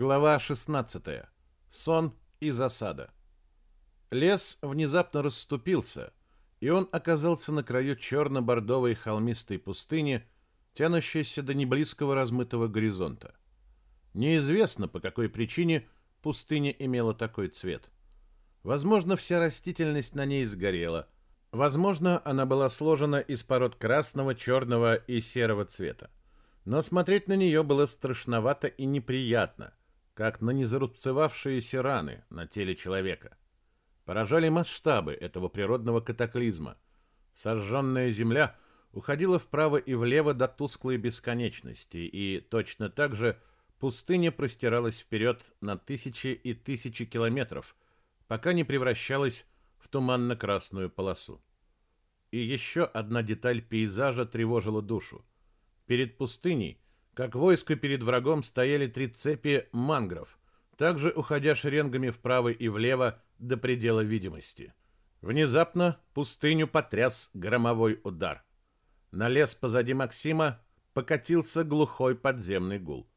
Глава 16. Сон и засада. Лес внезапно расступился, и он оказался на краю черно-бордовой холмистой пустыни, тянущейся до неблизкого размытого горизонта. Неизвестно, по какой причине пустыня имела такой цвет. Возможно, вся растительность на ней сгорела. Возможно, она была сложена из пород красного, черного и серого цвета. Но смотреть на нее было страшновато и неприятно, как на незарубцевавшиеся раны на теле человека. Поражали масштабы этого природного катаклизма. Сожженная земля уходила вправо и влево до тусклой бесконечности, и точно так же пустыня простиралась вперед на тысячи и тысячи километров, пока не превращалась в туманно-красную полосу. И еще одна деталь пейзажа тревожила душу. Перед пустыней как войско перед врагом стояли три цепи мангров, также уходя шеренгами вправо и влево до предела видимости. Внезапно пустыню потряс громовой удар. На лес позади Максима покатился глухой подземный гул.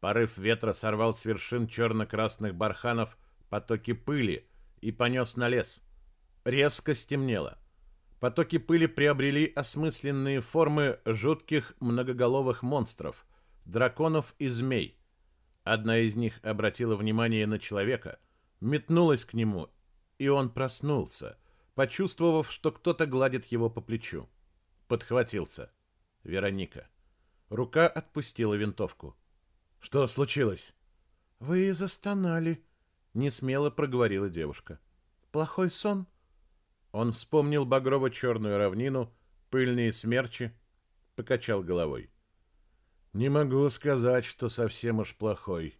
Порыв ветра сорвал с вершин черно-красных барханов потоки пыли и понес на лес. Резко стемнело. Потоки пыли приобрели осмысленные формы жутких многоголовых монстров, драконов и змей. Одна из них обратила внимание на человека, метнулась к нему, и он проснулся, почувствовав, что кто-то гладит его по плечу. Подхватился. Вероника. Рука отпустила винтовку. «Что случилось?» «Вы застонали», — несмело проговорила девушка. «Плохой сон?» Он вспомнил багрово-черную равнину, пыльные смерчи, покачал головой. Не могу сказать, что совсем уж плохой.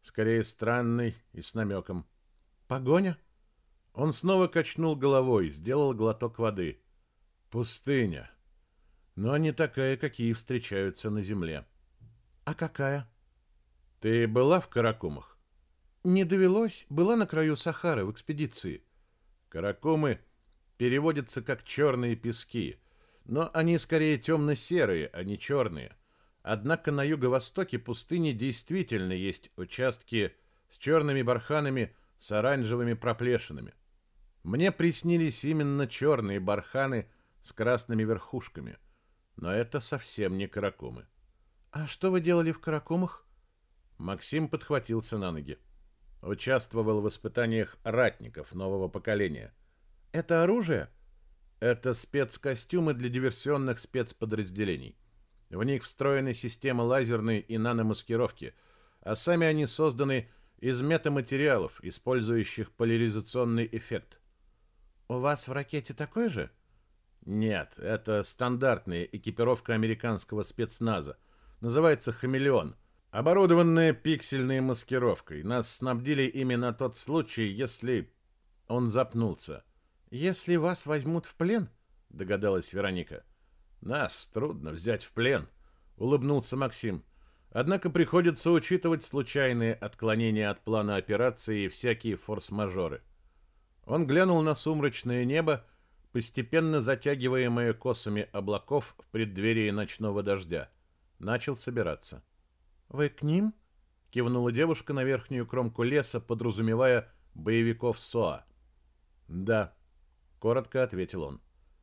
Скорее странный и с намеком. Погоня? Он снова качнул головой, сделал глоток воды. Пустыня. Но не такая, какие встречаются на земле. А какая? Ты была в Каракумах? Не довелось, была на краю Сахары в экспедиции. Каракумы переводятся как черные пески, но они скорее темно-серые, а не черные. Однако на юго-востоке пустыни действительно есть участки с черными барханами с оранжевыми проплешинами. Мне приснились именно черные барханы с красными верхушками, но это совсем не каракумы. А что вы делали в каракумах? Максим подхватился на ноги. Участвовал в испытаниях ратников нового поколения. Это оружие? Это спецкостюмы для диверсионных спецподразделений. В них встроены системы лазерной и наномаскировки, а сами они созданы из метаматериалов, использующих поляризационный эффект. У вас в ракете такой же? Нет, это стандартная экипировка американского спецназа. Называется «Хамелеон». Оборудованная пиксельной маскировкой. Нас снабдили ими на тот случай, если... Он запнулся. «Если вас возьмут в плен?» — догадалась Вероника. Нас трудно взять в плен, улыбнулся Максим. Однако приходится учитывать случайные отклонения от плана операции и всякие форс-мажоры. Он глянул на сумрачное небо, постепенно затягиваемое косами облаков в преддверии ночного дождя. Начал собираться. «Вы к ним?» — кивнула девушка на верхнюю кромку леса, подразумевая боевиков СОА. «Да», — коротко ответил он.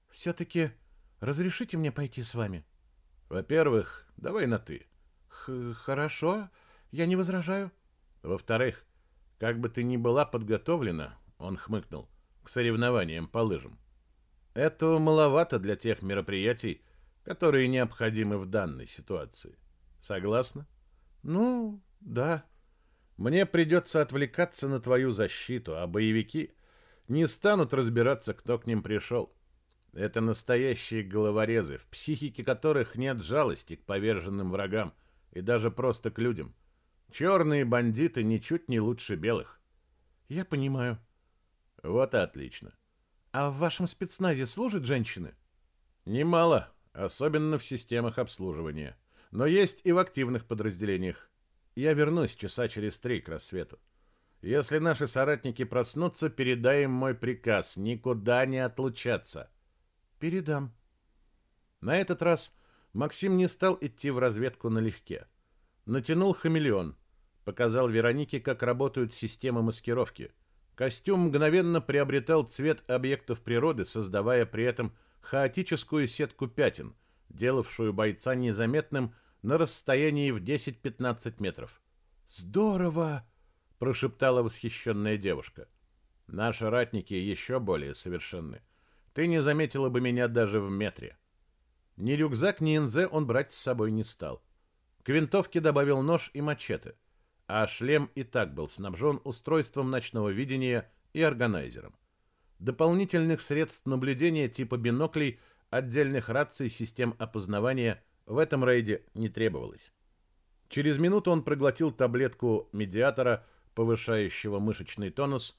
«Все-таки Разрешите мне пойти с вами? Во-первых, давай на ты. Х Хорошо, я не возражаю. Во-вторых, как бы ты ни была подготовлена, он хмыкнул, к соревнованиям по лыжам. Этого маловато для тех мероприятий, которые необходимы в данной ситуации. Согласна? Ну, да. Мне придется отвлекаться на твою защиту, а боевики не станут разбираться, кто к ним пришел. Это настоящие головорезы, в психике которых нет жалости к поверженным врагам и даже просто к людям. Черные бандиты ничуть не лучше белых. Я понимаю. Вот и отлично. А в вашем спецназе служат женщины? Немало, особенно в системах обслуживания. Но есть и в активных подразделениях. Я вернусь часа через три к рассвету. Если наши соратники проснутся, передай им мой приказ никуда не отлучаться. Передам. На этот раз Максим не стал идти в разведку налегке. Натянул хамелеон. показал Веронике, как работают системы маскировки. Костюм мгновенно приобретал цвет объектов природы, создавая при этом хаотическую сетку пятен, делавшую бойца незаметным на расстоянии в 10-15 метров. «Здорово!» – прошептала восхищенная девушка. «Наши ратники еще более совершенны. Ты не заметила бы меня даже в метре». Ни рюкзак, ни НЗ он брать с собой не стал. К винтовке добавил нож и мачете, а шлем и так был снабжен устройством ночного видения и органайзером. Дополнительных средств наблюдения типа биноклей, отдельных раций, систем опознавания в этом рейде не требовалось. Через минуту он проглотил таблетку медиатора, повышающего мышечный тонус,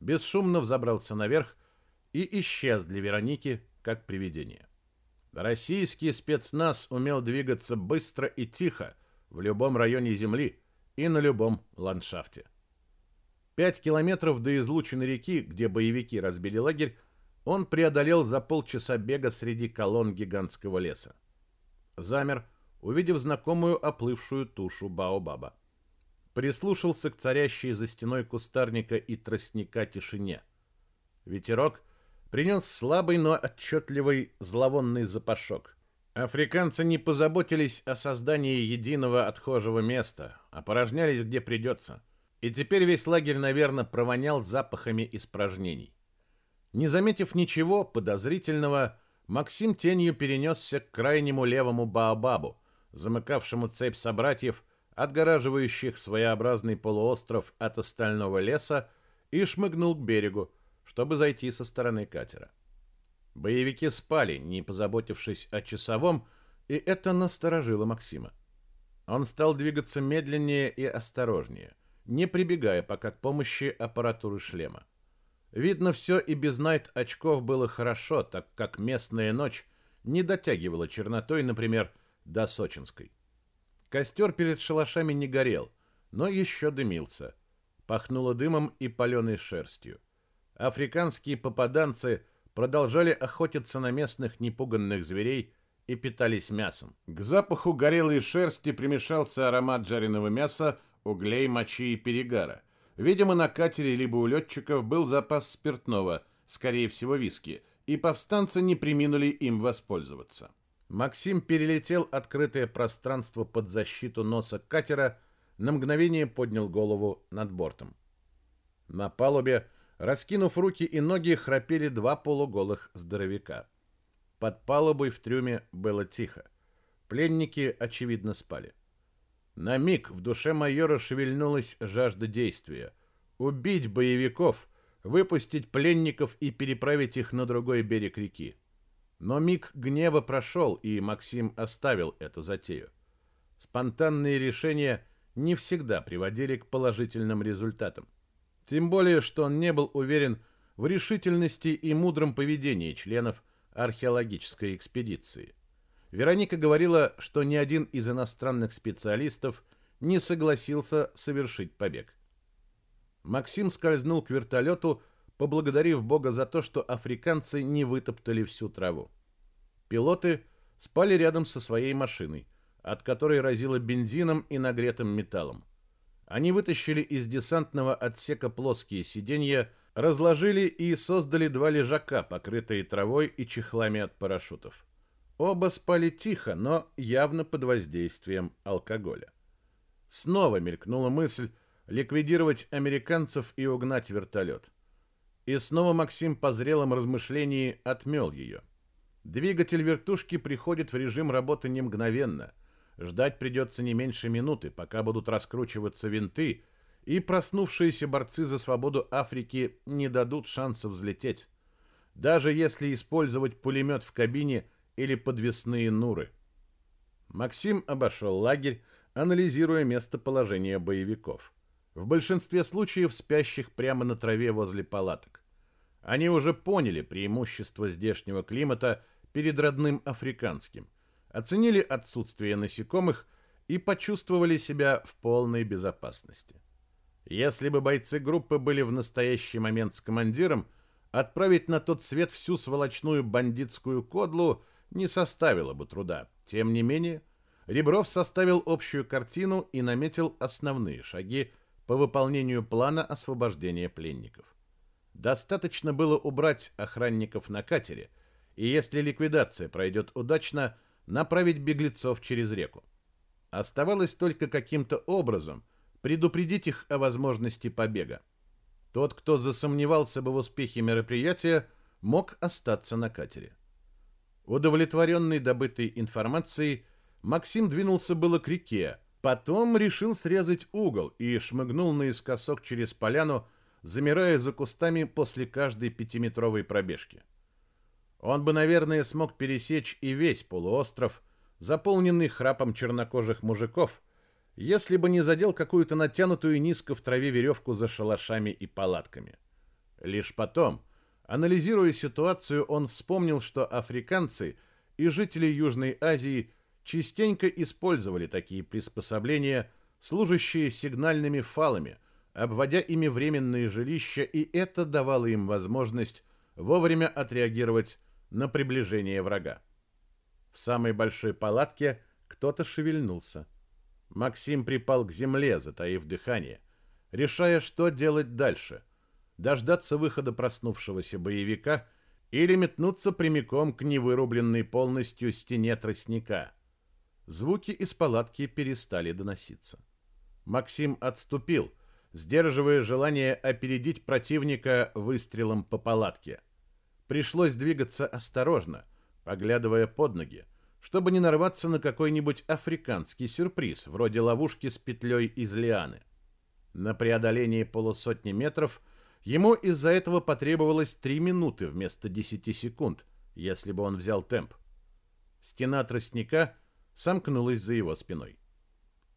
бесшумно взобрался наверх и исчез для Вероники, как привидение. Российский спецназ умел двигаться быстро и тихо в любом районе Земли и на любом ландшафте. Пять километров до излученной реки, где боевики разбили лагерь, он преодолел за полчаса бега среди колонн гигантского леса. Замер, увидев знакомую оплывшую тушу Баобаба. Прислушался к царящей за стеной кустарника и тростника тишине. Ветерок — принес слабый, но отчетливый зловонный запашок. Африканцы не позаботились о создании единого отхожего места, а порожнялись где придется. И теперь весь лагерь, наверное, провонял запахами испражнений. Не заметив ничего подозрительного, Максим тенью перенесся к крайнему левому Баобабу, замыкавшему цепь собратьев, отгораживающих своеобразный полуостров от остального леса, и шмыгнул к берегу, чтобы зайти со стороны катера. Боевики спали, не позаботившись о часовом, и это насторожило Максима. Он стал двигаться медленнее и осторожнее, не прибегая пока к помощи аппаратуры шлема. Видно, все и без найт-очков было хорошо, так как местная ночь не дотягивала чернотой, например, до Сочинской. Костер перед шалашами не горел, но еще дымился. Пахнуло дымом и паленой шерстью африканские попаданцы продолжали охотиться на местных непуганных зверей и питались мясом. К запаху горелой шерсти примешался аромат жареного мяса, углей, мочи и перегара. Видимо, на катере либо у летчиков был запас спиртного, скорее всего виски, и повстанцы не приминули им воспользоваться. Максим перелетел открытое пространство под защиту носа катера, на мгновение поднял голову над бортом. На палубе Раскинув руки и ноги, храпели два полуголых здоровяка. Под палубой в трюме было тихо. Пленники, очевидно, спали. На миг в душе майора шевельнулась жажда действия. Убить боевиков, выпустить пленников и переправить их на другой берег реки. Но миг гнева прошел, и Максим оставил эту затею. Спонтанные решения не всегда приводили к положительным результатам. Тем более, что он не был уверен в решительности и мудром поведении членов археологической экспедиции. Вероника говорила, что ни один из иностранных специалистов не согласился совершить побег. Максим скользнул к вертолету, поблагодарив Бога за то, что африканцы не вытоптали всю траву. Пилоты спали рядом со своей машиной, от которой разило бензином и нагретым металлом. Они вытащили из десантного отсека плоские сиденья, разложили и создали два лежака, покрытые травой и чехлами от парашютов. Оба спали тихо, но явно под воздействием алкоголя. Снова мелькнула мысль ликвидировать американцев и угнать вертолет. И снова Максим по зрелом размышлении отмел ее. Двигатель вертушки приходит в режим работы не мгновенно – Ждать придется не меньше минуты, пока будут раскручиваться винты, и проснувшиеся борцы за свободу Африки не дадут шанса взлететь, даже если использовать пулемет в кабине или подвесные нуры. Максим обошел лагерь, анализируя местоположение боевиков. В большинстве случаев спящих прямо на траве возле палаток. Они уже поняли преимущество здешнего климата перед родным африканским оценили отсутствие насекомых и почувствовали себя в полной безопасности. Если бы бойцы группы были в настоящий момент с командиром, отправить на тот свет всю сволочную бандитскую кодлу не составило бы труда. Тем не менее, Ребров составил общую картину и наметил основные шаги по выполнению плана освобождения пленников. Достаточно было убрать охранников на катере, и если ликвидация пройдет удачно, направить беглецов через реку. Оставалось только каким-то образом предупредить их о возможности побега. Тот, кто засомневался бы в успехе мероприятия, мог остаться на катере. Удовлетворенный добытой информацией, Максим двинулся было к реке, потом решил срезать угол и шмыгнул наискосок через поляну, замирая за кустами после каждой пятиметровой пробежки. Он бы, наверное, смог пересечь и весь полуостров, заполненный храпом чернокожих мужиков, если бы не задел какую-то натянутую низко в траве веревку за шалашами и палатками. Лишь потом, анализируя ситуацию, он вспомнил, что африканцы и жители Южной Азии – частенько использовали такие приспособления, служащие сигнальными фалами, обводя ими временные жилища, и это давало им возможность вовремя отреагировать на приближение врага. В самой большой палатке кто-то шевельнулся. Максим припал к земле, затаив дыхание, решая, что делать дальше. Дождаться выхода проснувшегося боевика или метнуться прямиком к невырубленной полностью стене тростника – Звуки из палатки перестали доноситься. Максим отступил, сдерживая желание опередить противника выстрелом по палатке. Пришлось двигаться осторожно, поглядывая под ноги, чтобы не нарваться на какой-нибудь африканский сюрприз, вроде ловушки с петлей из лианы. На преодолении полусотни метров ему из-за этого потребовалось 3 минуты вместо 10 секунд, если бы он взял темп. Стена тростника — сомкнулась за его спиной.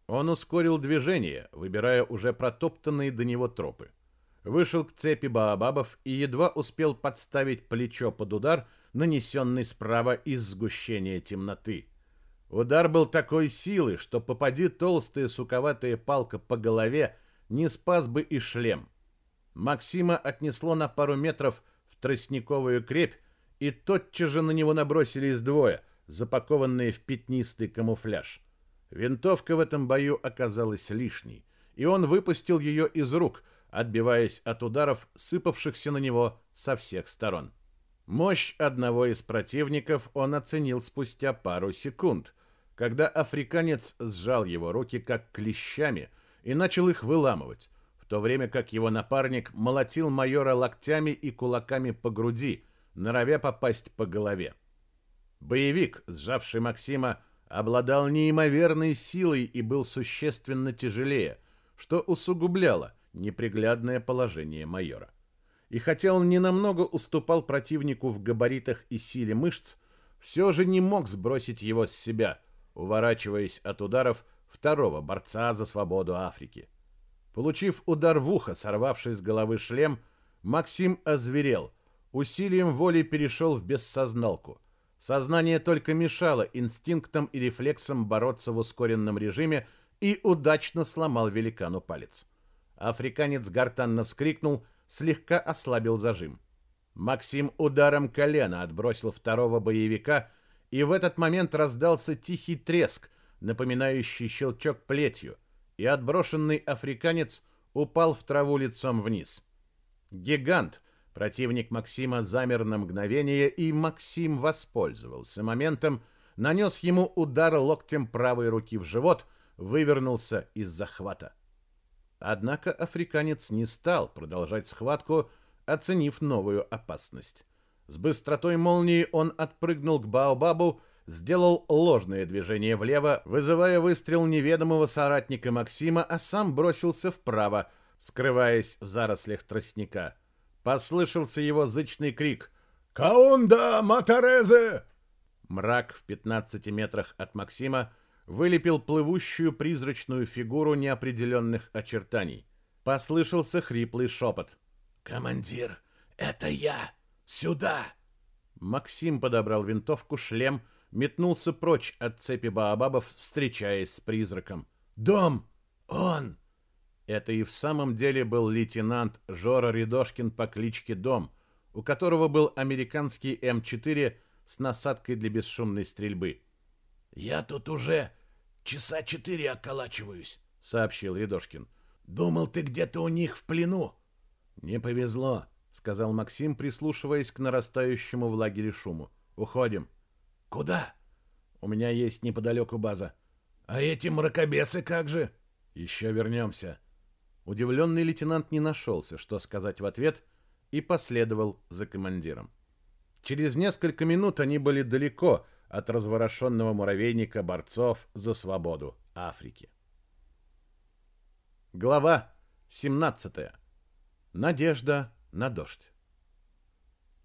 Он ускорил движение, выбирая уже протоптанные до него тропы. Вышел к цепи баобабов и едва успел подставить плечо под удар, нанесенный справа из сгущения темноты. Удар был такой силы, что попади толстая суковатая палка по голове, не спас бы и шлем. Максима отнесло на пару метров в тростниковую крепь, и тотчас же на него набросились двое, запакованные в пятнистый камуфляж. Винтовка в этом бою оказалась лишней, и он выпустил ее из рук, отбиваясь от ударов, сыпавшихся на него со всех сторон. Мощь одного из противников он оценил спустя пару секунд, когда африканец сжал его руки как клещами и начал их выламывать, в то время как его напарник молотил майора локтями и кулаками по груди, норовя попасть по голове. Боевик, сжавший Максима, обладал неимоверной силой и был существенно тяжелее, что усугубляло неприглядное положение майора. И хотя он ненамного уступал противнику в габаритах и силе мышц, все же не мог сбросить его с себя, уворачиваясь от ударов второго борца за свободу Африки. Получив удар в ухо, сорвавший с головы шлем, Максим озверел, усилием воли перешел в бессозналку – Сознание только мешало инстинктам и рефлексам бороться в ускоренном режиме и удачно сломал великану палец. Африканец гортанно вскрикнул, слегка ослабил зажим. Максим ударом колена отбросил второго боевика, и в этот момент раздался тихий треск, напоминающий щелчок плетью, и отброшенный африканец упал в траву лицом вниз. Гигант, Противник Максима замер на мгновение, и Максим воспользовался моментом, нанес ему удар локтем правой руки в живот, вывернулся из захвата. Однако африканец не стал продолжать схватку, оценив новую опасность. С быстротой молнии он отпрыгнул к Баобабу, сделал ложное движение влево, вызывая выстрел неведомого соратника Максима, а сам бросился вправо, скрываясь в зарослях тростника. Послышался его зычный крик. «Каунда, Матарезе!» Мрак в 15 метрах от Максима вылепил плывущую призрачную фигуру неопределенных очертаний. Послышался хриплый шепот. «Командир, это я! Сюда!» Максим подобрал винтовку, шлем, метнулся прочь от цепи баобабов, встречаясь с призраком. «Дом! Он!» Это и в самом деле был лейтенант Жора Рядошкин по кличке Дом, у которого был американский М4 с насадкой для бесшумной стрельбы. «Я тут уже часа четыре околачиваюсь», — сообщил Рядошкин. «Думал, ты где-то у них в плену». «Не повезло», — сказал Максим, прислушиваясь к нарастающему в лагере шуму. «Уходим». «Куда?» «У меня есть неподалеку база». «А эти мракобесы как же?» «Еще вернемся». Удивленный лейтенант не нашелся, что сказать в ответ, и последовал за командиром. Через несколько минут они были далеко от разворошенного муравейника борцов за свободу Африки. Глава 17. Надежда на дождь.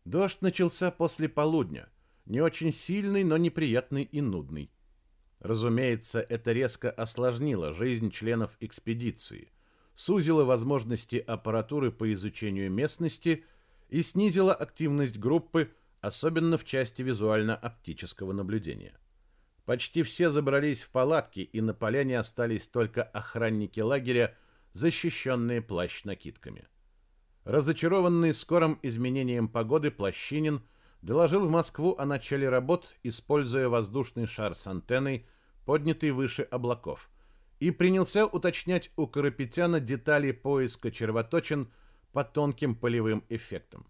Дождь начался после полудня, не очень сильный, но неприятный и нудный. Разумеется, это резко осложнило жизнь членов экспедиции, сузило возможности аппаратуры по изучению местности и снизило активность группы, особенно в части визуально-оптического наблюдения. Почти все забрались в палатки, и на поляне остались только охранники лагеря, защищенные плащ-накидками. Разочарованный скорым изменением погоды Плащинин доложил в Москву о начале работ, используя воздушный шар с антенной, поднятый выше облаков, и принялся уточнять у Карапетяна детали поиска червоточин по тонким полевым эффектам.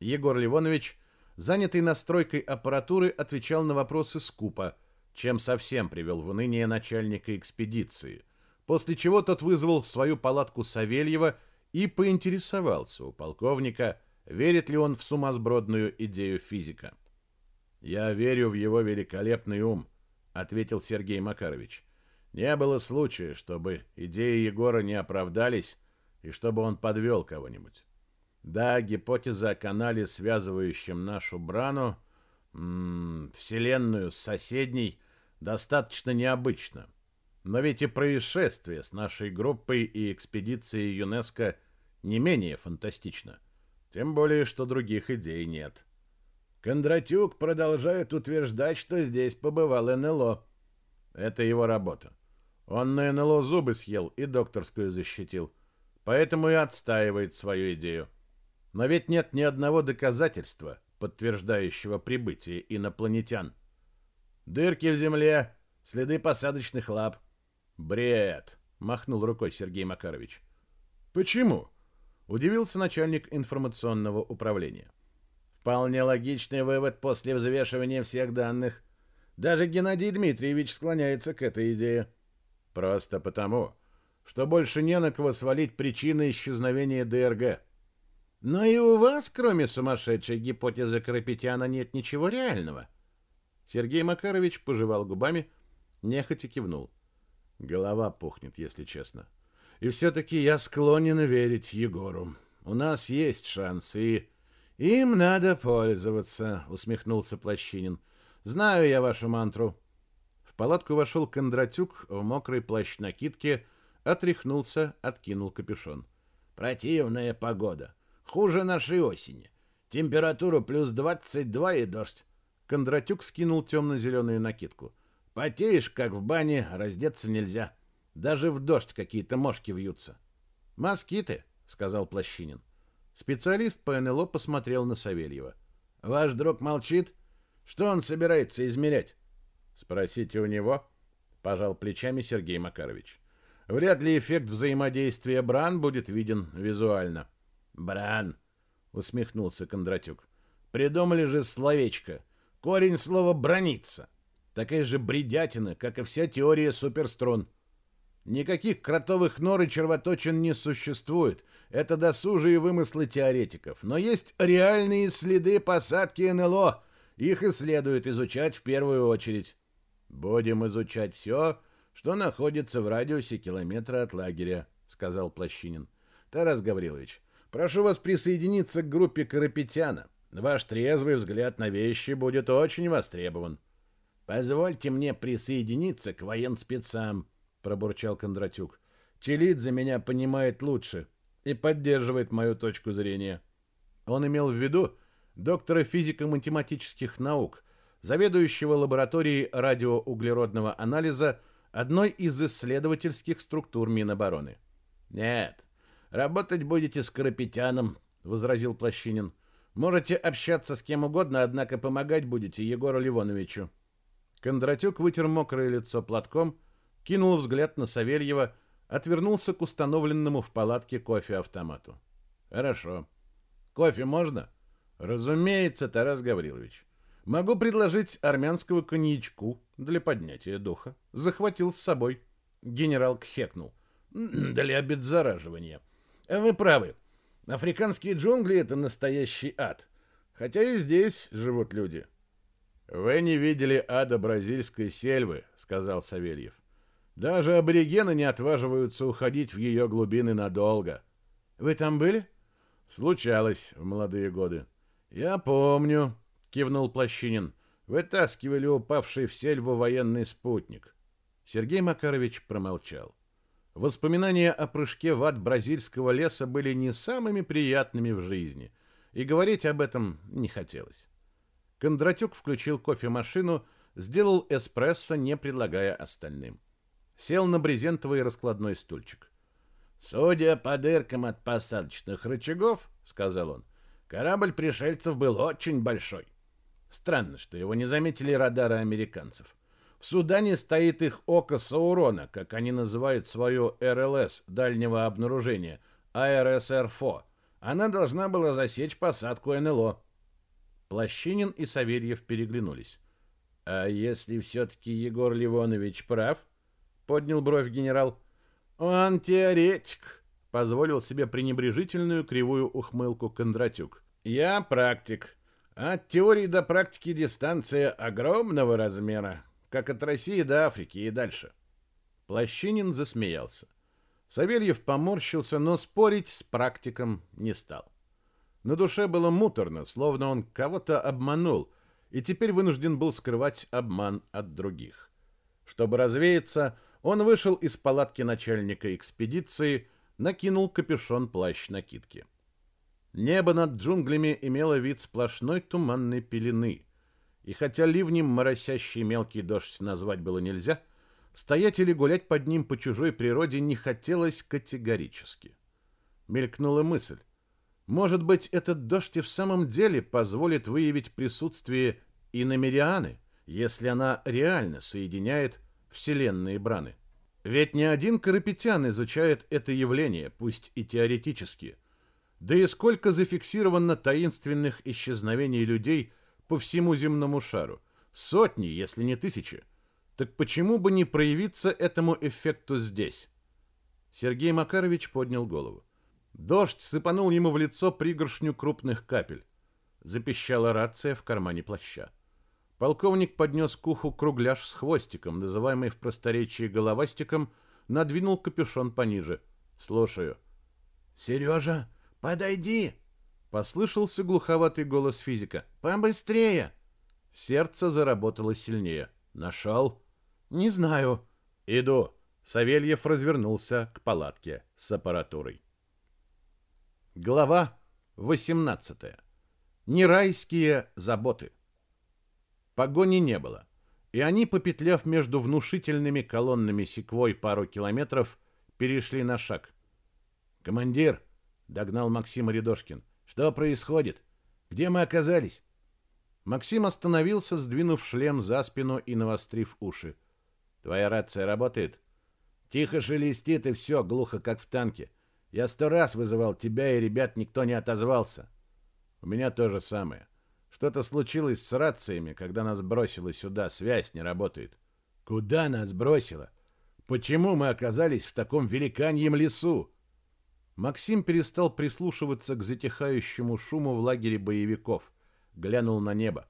Егор Ливонович, занятый настройкой аппаратуры, отвечал на вопросы скупо, чем совсем привел в уныние начальника экспедиции, после чего тот вызвал в свою палатку Савельева и поинтересовался у полковника, верит ли он в сумасбродную идею физика. «Я верю в его великолепный ум», — ответил Сергей Макарович. «Не было случая, чтобы идеи Егора не оправдались и чтобы он подвел кого-нибудь. Да, гипотеза о канале, связывающем нашу Брану, м -м, Вселенную с соседней, достаточно необычна. Но ведь и происшествие с нашей группой и экспедицией ЮНЕСКО не менее фантастично. Тем более, что других идей нет. Кондратюк продолжает утверждать, что здесь побывал НЛО. Это его работа. Он на НЛО зубы съел и докторскую защитил. Поэтому и отстаивает свою идею. Но ведь нет ни одного доказательства, подтверждающего прибытие инопланетян. Дырки в земле, следы посадочных лап. Бред, махнул рукой Сергей Макарович. Почему? Удивился начальник информационного управления. Вполне логичный вывод после взвешивания всех данных. Даже Геннадий Дмитриевич склоняется к этой идее. Просто потому, что больше не на кого свалить причины исчезновения ДРГ. Но и у вас, кроме сумасшедшей гипотезы Карапетяна, нет ничего реального. Сергей Макарович пожевал губами, нехотя кивнул. Голова пухнет, если честно. И все-таки я склонен верить Егору. У нас есть шанс, и... Им надо пользоваться, усмехнулся Плащинин. Знаю я вашу мантру. В палатку вошел Кондратюк в мокрой плащ-накидке, отряхнулся, откинул капюшон. Противная погода. Хуже нашей осени. Температура плюс 22 и дождь. Кондратюк скинул темно-зеленую накидку. Потеешь, как в бане, раздеться нельзя. Даже в дождь какие-то мошки вьются. «Москиты», — сказал Плащинин. Специалист по НЛО посмотрел на Савельева. «Ваш друг молчит? Что он собирается измерять?» «Спросите у него», — пожал плечами Сергей Макарович. «Вряд ли эффект взаимодействия Бран будет виден визуально». Бран, усмехнулся Кондратюк. Придумали же словечко. Корень слова брониться. Такая же бредятина, как и вся теория суперструн. Никаких кротовых нор и червоточин не существует. Это досужие вымыслы теоретиков. Но есть реальные следы посадки НЛО. Их и следует изучать в первую очередь. Будем изучать все, что находится в радиусе километра от лагеря, сказал Плащинин. Тарас Гаврилович, Прошу вас присоединиться к группе Карапетяна. Ваш трезвый взгляд на вещи будет очень востребован. Позвольте мне присоединиться к военспецам, пробурчал Кондратюк. за меня понимает лучше и поддерживает мою точку зрения. Он имел в виду доктора физико-математических наук, заведующего лабораторией радиоуглеродного анализа одной из исследовательских структур Минобороны. Нет, Работать будете с Карапетяном, возразил Плащинин. Можете общаться с кем угодно, однако помогать будете Егору Ливоновичу. Кондратюк вытер мокрое лицо платком, кинул взгляд на Савельева, отвернулся к установленному в палатке кофе-автомату. «Хорошо. Кофе можно?» «Разумеется, Тарас Гаврилович. Могу предложить армянского коньячку для поднятия духа. Захватил с собой». Генерал кхекнул. «Для обеззараживания. Вы правы. Африканские джунгли — это настоящий ад. Хотя и здесь живут люди». «Вы не видели ада бразильской сельвы», — сказал Савельев. «Даже аборигены не отваживаются уходить в ее глубины надолго». «Вы там были?» «Случалось в молодые годы». «Я помню», — кивнул Плащинин. «Вытаскивали упавший в сельву военный спутник». Сергей Макарович промолчал. Воспоминания о прыжке в ад бразильского леса были не самыми приятными в жизни, и говорить об этом не хотелось. Кондратюк включил кофемашину, сделал эспрессо, не предлагая остальным. Сел на брезентовый раскладной стульчик. «Судя по дыркам от посадочных рычагов, — сказал он, — корабль пришельцев был очень большой. Странно, что его не заметили радары американцев. В Судане стоит их око Саурона, как они называют свою РЛС дальнего обнаружения, АРСРФО. Она должна была засечь посадку НЛО. Плащинин и Савельев переглянулись. «А если все-таки Егор Ливонович прав?» — поднял бровь генерал. «Он теоретик», — позволил себе пренебрежительную кривую ухмылку Кондратюк. «Я практик. От теории до практики дистанция огромного размера, как от России до Африки и дальше». Плащинин засмеялся. Савельев поморщился, но спорить с практиком не стал. На душе было муторно, словно он кого-то обманул, и теперь вынужден был скрывать обман от других. Чтобы развеяться, он вышел из палатки начальника экспедиции, накинул капюшон плащ-накидки. Небо над джунглями имело вид сплошной туманной пелены, и хотя ливнем моросящий мелкий дождь назвать было нельзя, стоять или гулять под ним по чужой природе не хотелось категорически. Мелькнула мысль, может быть, этот дождь и в самом деле позволит выявить присутствие иномерианы, если она реально соединяет вселенные браны. Ведь не один карапетян изучает это явление, пусть и теоретически. Да и сколько зафиксировано таинственных исчезновений людей по всему земному шару. Сотни, если не тысячи. Так почему бы не проявиться этому эффекту здесь? Сергей Макарович поднял голову. Дождь сыпанул ему в лицо пригоршню крупных капель. Запищала рация в кармане плаща. Полковник поднес к уху кругляш с хвостиком, называемый в просторечии головастиком, надвинул капюшон пониже. «Слушаю». «Сережа, подойди!» Послышался глуховатый голос физика. «Побыстрее!» Сердце заработало сильнее. «Нашел?» «Не знаю». «Иду». Савельев развернулся к палатке с аппаратурой. Глава 18. Нерайские заботы. Погони не было, и они, попетляв между внушительными колоннами секвой пару километров, перешли на шаг. «Командир!» — догнал Максим Рядошкин. «Что происходит? Где мы оказались?» Максим остановился, сдвинув шлем за спину и навострив уши. «Твоя рация работает?» «Тихо шелестит, и все, глухо, как в танке. Я сто раз вызывал тебя, и ребят никто не отозвался. У меня то же самое. Что-то случилось с рациями, когда нас бросило сюда, связь не работает. Куда нас бросило? Почему мы оказались в таком великаньем лесу? Максим перестал прислушиваться к затихающему шуму в лагере боевиков. Глянул на небо.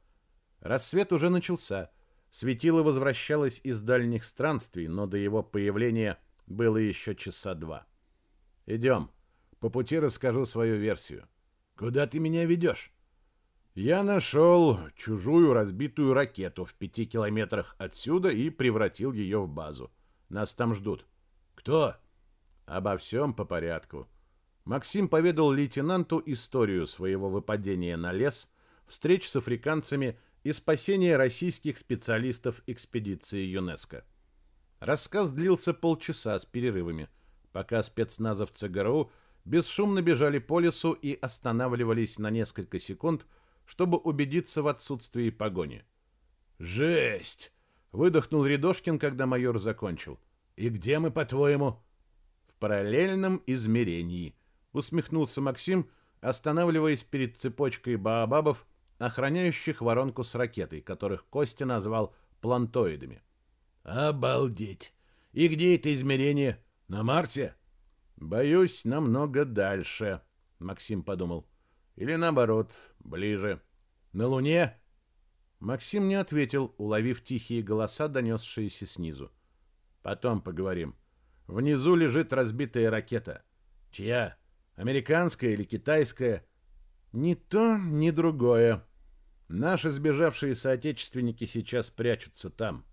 Рассвет уже начался. Светило возвращалось из дальних странствий, но до его появления было еще часа два. Идем. По пути расскажу свою версию. Куда ты меня ведешь? Я нашел чужую разбитую ракету в пяти километрах отсюда и превратил ее в базу. Нас там ждут. Кто? Обо всем по порядку. Максим поведал лейтенанту историю своего выпадения на лес, встреч с африканцами и спасения российских специалистов экспедиции ЮНЕСКО. Рассказ длился полчаса с перерывами – пока спецназовцы ГРУ бесшумно бежали по лесу и останавливались на несколько секунд, чтобы убедиться в отсутствии погони. «Жесть!» — выдохнул Рядошкин, когда майор закончил. И где мы, по-твоему? В параллельном измерении, усмехнулся Максим, останавливаясь перед цепочкой баобабов, охраняющих воронку с ракетой, которых Костя назвал плантоидами. Обалдеть! И где это измерение? На Марсе? Боюсь, намного дальше, Максим подумал. Или наоборот, ближе. На Луне? Максим не ответил, уловив тихие голоса, донесшиеся снизу. Потом поговорим. Внизу лежит разбитая ракета. Чья? Американская или китайская? Ни то, ни другое. Наши сбежавшие соотечественники сейчас прячутся там.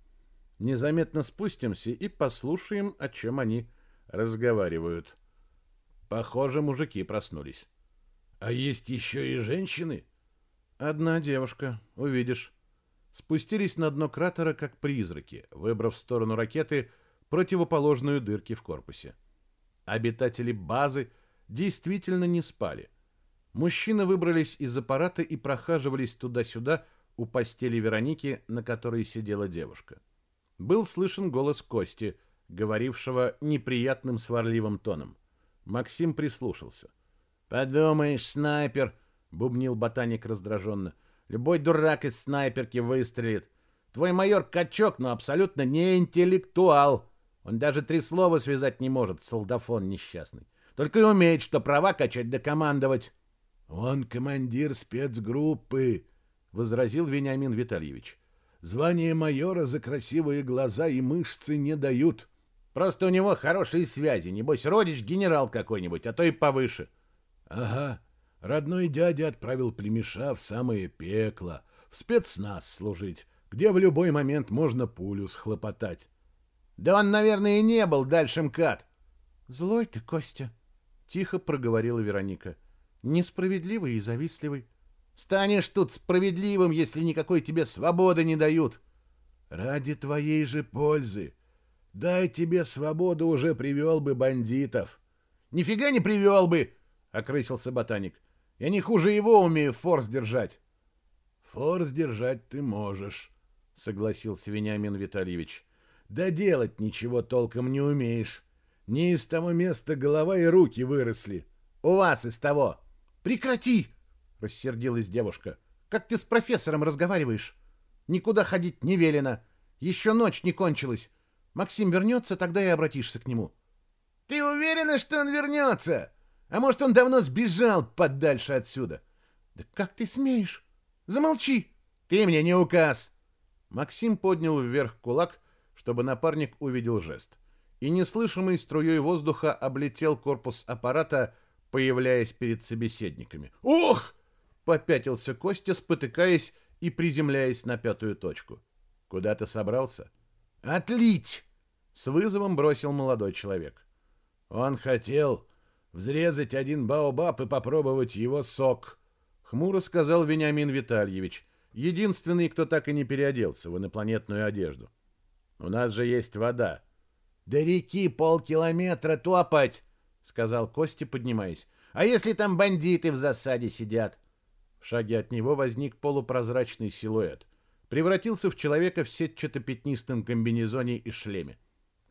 Незаметно спустимся и послушаем, о чем они разговаривают. Похоже, мужики проснулись. А есть еще и женщины? Одна девушка, увидишь. Спустились на дно кратера, как призраки, выбрав сторону ракеты противоположную дырке в корпусе. Обитатели базы действительно не спали. Мужчины выбрались из аппарата и прохаживались туда-сюда у постели Вероники, на которой сидела девушка. Был слышен голос Кости, говорившего неприятным сварливым тоном. Максим прислушался. «Подумаешь, снайпер!» — бубнил ботаник раздраженно. «Любой дурак из снайперки выстрелит. Твой майор качок, но абсолютно не интеллектуал. Он даже три слова связать не может, солдафон несчастный. Только и умеет, что права качать да командовать». «Он командир спецгруппы», — возразил Вениамин Витальевич. «Звание майора за красивые глаза и мышцы не дают». «Просто у него хорошие связи. Небось, родич генерал какой-нибудь, а то и повыше». «Ага. Родной дядя отправил племеша в самое пекло, в спецназ служить, где в любой момент можно пулю схлопотать». «Да он, наверное, и не был дальше МКАД». «Злой ты, Костя», — тихо проговорила Вероника. — Несправедливый и завистливый. Станешь тут справедливым, если никакой тебе свободы не дают. Ради твоей же пользы. Дай тебе свободу, уже привел бы бандитов. Нифига не привел бы, окрысился ботаник. Я не хуже его умею форс держать. Форс держать ты можешь, согласился Вениамин Витальевич. Да делать ничего толком не умеешь. Не из того места голова и руки выросли. У вас из того. «Прекрати!» — рассердилась девушка. «Как ты с профессором разговариваешь? Никуда ходить не велено. Еще ночь не кончилась. Максим вернется, тогда и обратишься к нему». «Ты уверена, что он вернется? А может, он давно сбежал подальше отсюда?» «Да как ты смеешь? Замолчи! Ты мне не указ!» Максим поднял вверх кулак, чтобы напарник увидел жест, и неслышимой струей воздуха облетел корпус аппарата, появляясь перед собеседниками. «Ох!» — попятился Костя, спотыкаясь и приземляясь на пятую точку. «Куда ты собрался?» «Отлить!» — с вызовом бросил молодой человек. «Он хотел взрезать один баобаб и попробовать его сок», — хмуро сказал Вениамин Витальевич, единственный, кто так и не переоделся в инопланетную одежду. «У нас же есть вода». «До реки полкилометра топать!» сказал Костя, поднимаясь. А если там бандиты в засаде сидят? В шаге от него возник полупрозрачный силуэт. Превратился в человека в сетчато-пятнистом комбинезоне и шлеме.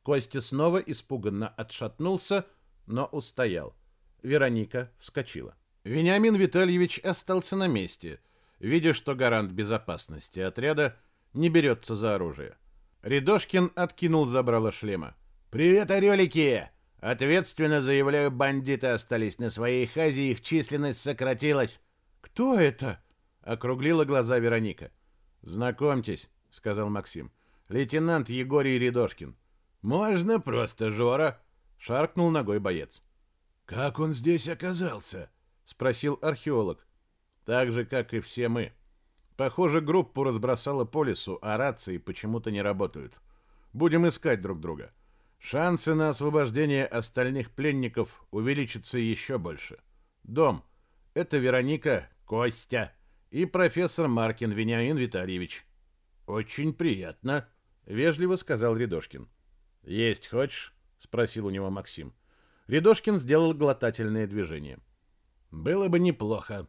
Костя снова испуганно отшатнулся, но устоял. Вероника вскочила. Вениамин Витальевич остался на месте, видя, что гарант безопасности отряда не берется за оружие. Рядошкин откинул забрало шлема. «Привет, орелики!» Ответственно заявляю, бандиты остались на своей хазе, их численность сократилась. Кто это? округлила глаза Вероника. Знакомьтесь, сказал Максим. Лейтенант Егорий Рядошкин. Можно просто Жора, шаркнул ногой боец. Как он здесь оказался? спросил археолог. Так же, как и все мы. Похоже, группу разбросало по лесу, а рации почему-то не работают. Будем искать друг друга. Шансы на освобождение остальных пленников увеличатся еще больше. Дом. Это Вероника, Костя и профессор Маркин Вениамин Витальевич. Очень приятно, вежливо сказал Рядошкин. Есть хочешь? спросил у него Максим. Рядошкин сделал глотательное движение. Было бы неплохо.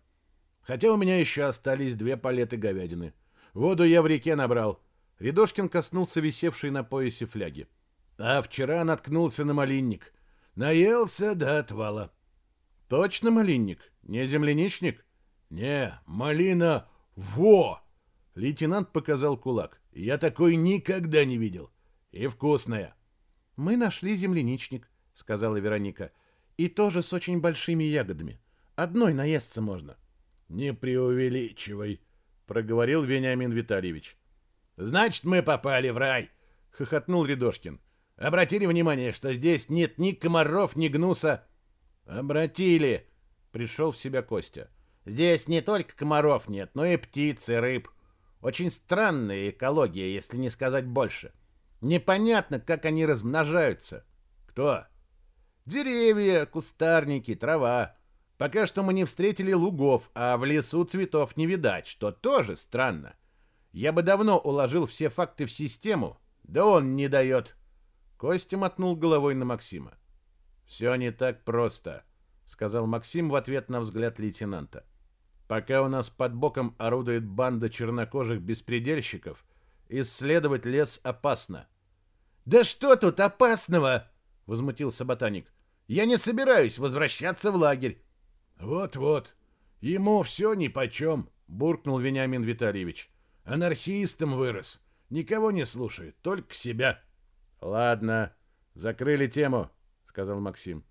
Хотя у меня еще остались две палеты говядины. Воду я в реке набрал. Рядошкин коснулся висевшей на поясе фляги. А вчера наткнулся на малинник. Наелся до отвала. Точно малинник? Не земляничник? Не, малина... Во! Лейтенант показал кулак. Я такой никогда не видел. И вкусная. Мы нашли земляничник, сказала Вероника. И тоже с очень большими ягодами. Одной наесться можно. Не преувеличивай, проговорил Вениамин Витальевич. Значит, мы попали в рай, хохотнул Рядошкин. Обратили внимание, что здесь нет ни комаров, ни гнуса? Обратили, пришел в себя Костя. Здесь не только комаров нет, но и птиц, и рыб. Очень странная экология, если не сказать больше. Непонятно, как они размножаются. Кто? Деревья, кустарники, трава. Пока что мы не встретили лугов, а в лесу цветов не видать, что тоже странно. Я бы давно уложил все факты в систему, да он не дает. Костя мотнул головой на Максима. «Все не так просто», — сказал Максим в ответ на взгляд лейтенанта. «Пока у нас под боком орудует банда чернокожих беспредельщиков, исследовать лес опасно». «Да что тут опасного?» — возмутился ботаник. «Я не собираюсь возвращаться в лагерь». «Вот-вот, ему все нипочем», — буркнул Вениамин Витальевич. «Анархистом вырос, никого не слушает, только себя». Ладно, закрыли тему, сказал Максим.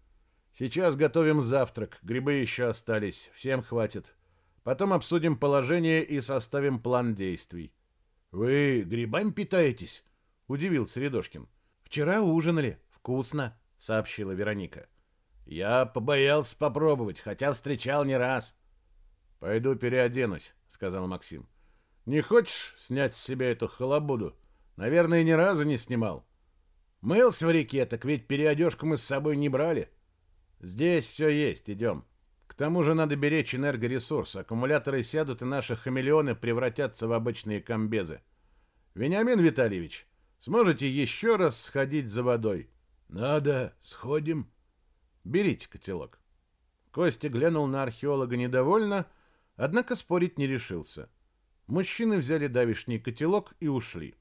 Сейчас готовим завтрак. Грибы еще остались, всем хватит. Потом обсудим положение и составим план действий. Вы грибами питаетесь? удивился Рядошкин. Вчера ужинали, вкусно, сообщила Вероника. Я побоялся попробовать, хотя встречал не раз. Пойду переоденусь, сказал Максим. Не хочешь снять с себя эту халабуду? Наверное, ни разу не снимал. Мылся в реке, так ведь переодежку мы с собой не брали. Здесь все есть, идем. К тому же надо беречь энергоресурс. Аккумуляторы сядут, и наши хамелеоны превратятся в обычные комбезы. Вениамин Витальевич, сможете еще раз сходить за водой? Надо, сходим. Берите котелок. Костя глянул на археолога недовольно, однако спорить не решился. Мужчины взяли давишний котелок и ушли.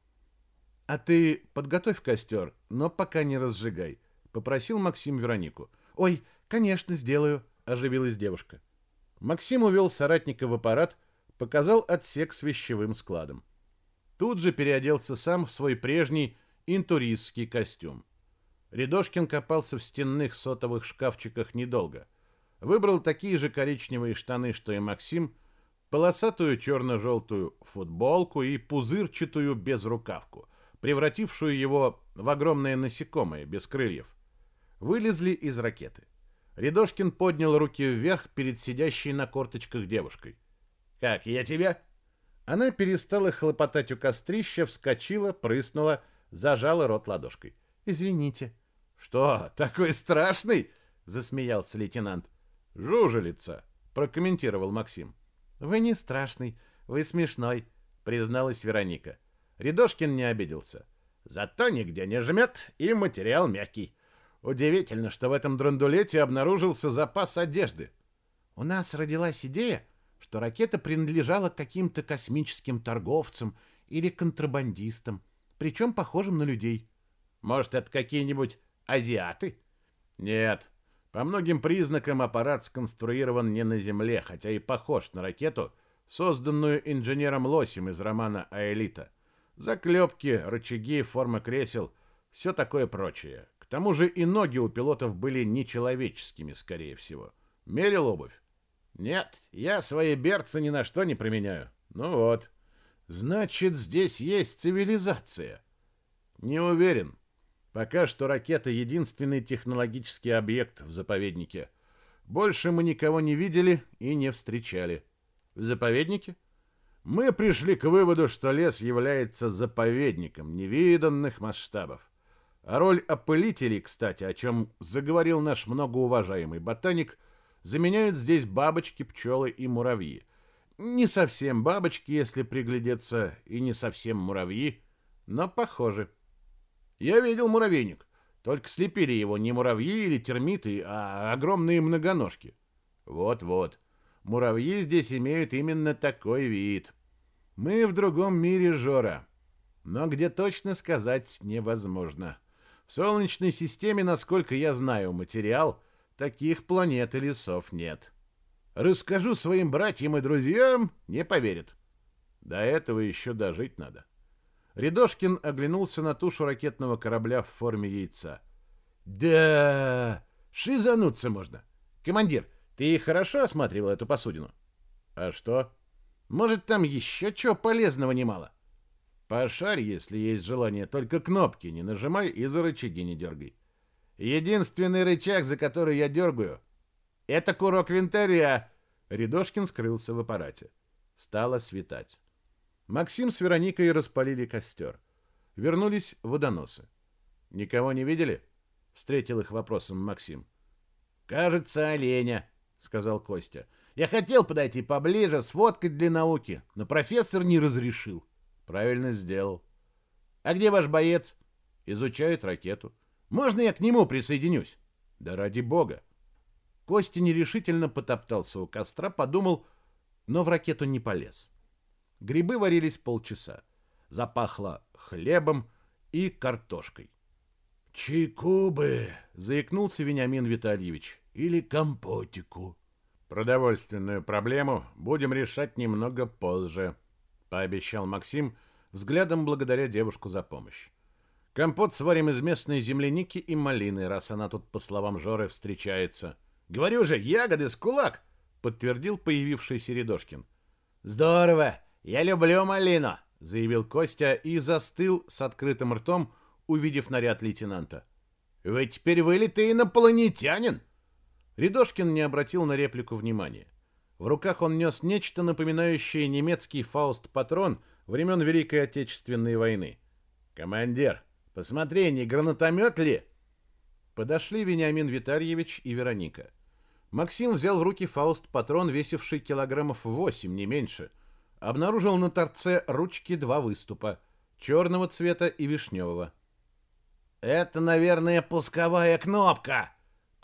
«А ты подготовь костер, но пока не разжигай», — попросил Максим Веронику. «Ой, конечно, сделаю», — оживилась девушка. Максим увел соратника в аппарат, показал отсек с вещевым складом. Тут же переоделся сам в свой прежний интуристский костюм. Рядошкин копался в стенных сотовых шкафчиках недолго. Выбрал такие же коричневые штаны, что и Максим, полосатую черно-желтую футболку и пузырчатую безрукавку — превратившую его в огромное насекомое без крыльев. Вылезли из ракеты. Рядошкин поднял руки вверх перед сидящей на корточках девушкой. «Как, я тебя?» Она перестала хлопотать у кострища, вскочила, прыснула, зажала рот ладошкой. «Извините». «Что, такой страшный?» — засмеялся лейтенант. «Жужелица», — прокомментировал Максим. «Вы не страшный, вы смешной», — призналась Вероника. Рядошкин не обиделся. Зато нигде не жмет, и материал мягкий. Удивительно, что в этом драндулете обнаружился запас одежды. У нас родилась идея, что ракета принадлежала каким-то космическим торговцам или контрабандистам, причем похожим на людей. Может, это какие-нибудь азиаты? Нет. По многим признакам аппарат сконструирован не на Земле, хотя и похож на ракету, созданную инженером Лосем из романа «Аэлита». Заклепки, рычаги, форма кресел, все такое прочее. К тому же и ноги у пилотов были нечеловеческими, скорее всего. Мерил обувь? Нет, я свои берцы ни на что не применяю. Ну вот. Значит, здесь есть цивилизация. Не уверен. Пока что ракета единственный технологический объект в заповеднике. Больше мы никого не видели и не встречали. В заповеднике? Мы пришли к выводу, что лес является заповедником невиданных масштабов. А роль опылителей, кстати, о чем заговорил наш многоуважаемый ботаник, заменяют здесь бабочки, пчелы и муравьи. Не совсем бабочки, если приглядеться, и не совсем муравьи, но похожи. Я видел муравейник, только слепили его не муравьи или термиты, а огромные многоножки. Вот-вот. Муравьи здесь имеют именно такой вид. Мы в другом мире, Жора. Но где точно сказать невозможно. В Солнечной системе, насколько я знаю материал, таких планет и лесов нет. Расскажу своим братьям и друзьям, не поверят. До этого еще дожить надо. Рядошкин оглянулся на тушу ракетного корабля в форме яйца. «Да, шизануться можно. Командир, ты хорошо осматривал эту посудину?» «А что?» «Может, там еще чего полезного немало?» «Пошарь, если есть желание, только кнопки не нажимай и за рычаги не дергай. Единственный рычаг, за который я дергаю, это курок винтаря!» Рядошкин скрылся в аппарате. Стало светать. Максим с Вероникой распалили костер. Вернулись водоносы. «Никого не видели?» — встретил их вопросом Максим. «Кажется, оленя», — сказал Костя. «Я хотел подойти поближе, сфоткать для науки, но профессор не разрешил». «Правильно сделал». «А где ваш боец?» «Изучает ракету». «Можно я к нему присоединюсь?» «Да ради бога». Костя нерешительно потоптался у костра, подумал, но в ракету не полез. Грибы варились полчаса. Запахло хлебом и картошкой. «Чайку бы!» — заикнулся Вениамин Витальевич. «Или компотику». «Продовольственную проблему будем решать немного позже», — пообещал Максим, взглядом благодаря девушку за помощь. «Компот сварим из местной земляники и малины, раз она тут, по словам Жоры, встречается». «Говорю же, ягоды с кулак!» — подтвердил появившийся Рядошкин. «Здорово! «Я люблю малину», — заявил Костя и застыл с открытым ртом, увидев наряд лейтенанта. «Вы теперь вылитый инопланетянин!» Рядошкин не обратил на реплику внимания. В руках он нес нечто напоминающее немецкий фауст-патрон времен Великой Отечественной войны. «Командир, посмотри, не гранатомет ли?» Подошли Вениамин Витальевич и Вероника. Максим взял в руки фауст-патрон, весивший килограммов восемь, не меньше — обнаружил на торце ручки два выступа, черного цвета и вишневого. «Это, наверное, пусковая кнопка!»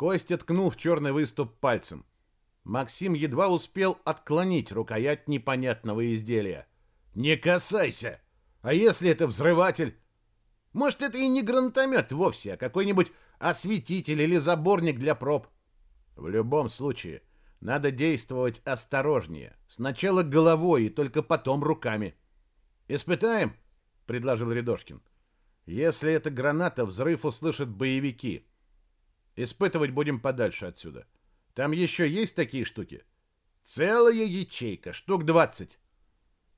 Костя ткнул в черный выступ пальцем. Максим едва успел отклонить рукоять непонятного изделия. «Не касайся! А если это взрыватель? Может, это и не гранатомет вовсе, а какой-нибудь осветитель или заборник для проб?» В любом случае, надо действовать осторожнее. Сначала головой и только потом руками. «Испытаем?» — предложил Рядошкин. «Если это граната, взрыв услышат боевики. Испытывать будем подальше отсюда. Там еще есть такие штуки?» «Целая ячейка, штук двадцать.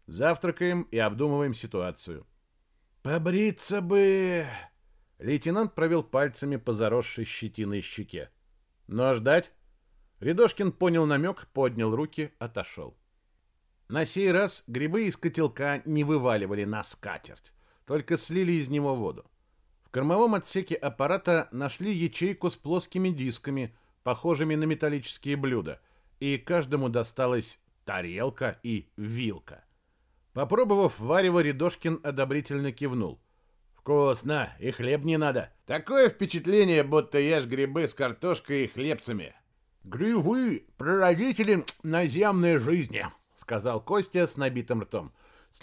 Завтракаем и обдумываем ситуацию». «Побриться бы...» Лейтенант провел пальцами по заросшей щетиной щеке. «Но ждать?» Рядошкин понял намек, поднял руки, отошел. На сей раз грибы из котелка не вываливали на скатерть, только слили из него воду. Кормовом отсеке аппарата нашли ячейку с плоскими дисками, похожими на металлические блюда, и каждому досталась тарелка и вилка. Попробовав варево, Рядошкин одобрительно кивнул. «Вкусно, и хлеб не надо. Такое впечатление, будто ешь грибы с картошкой и хлебцами. «Гривы — прародители наземной жизни», — сказал Костя с набитым ртом.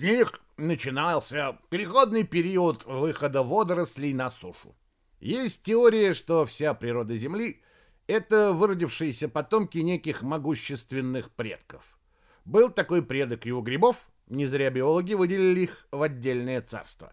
«С них начинался переходный период выхода водорослей на сушу. Есть теория, что вся природа Земли — это выродившиеся потомки неких могущественных предков. Был такой предок и у грибов, не зря биологи выделили их в отдельное царство.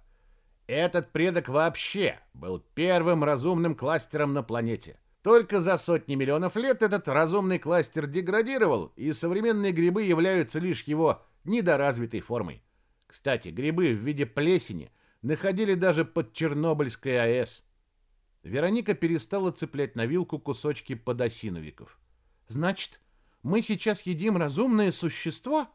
Этот предок вообще был первым разумным кластером на планете — только за сотни миллионов лет этот разумный кластер деградировал, и современные грибы являются лишь его недоразвитой формой. Кстати, грибы в виде плесени находили даже под Чернобыльской АЭС. Вероника перестала цеплять на вилку кусочки подосиновиков. «Значит, мы сейчас едим разумное существо?»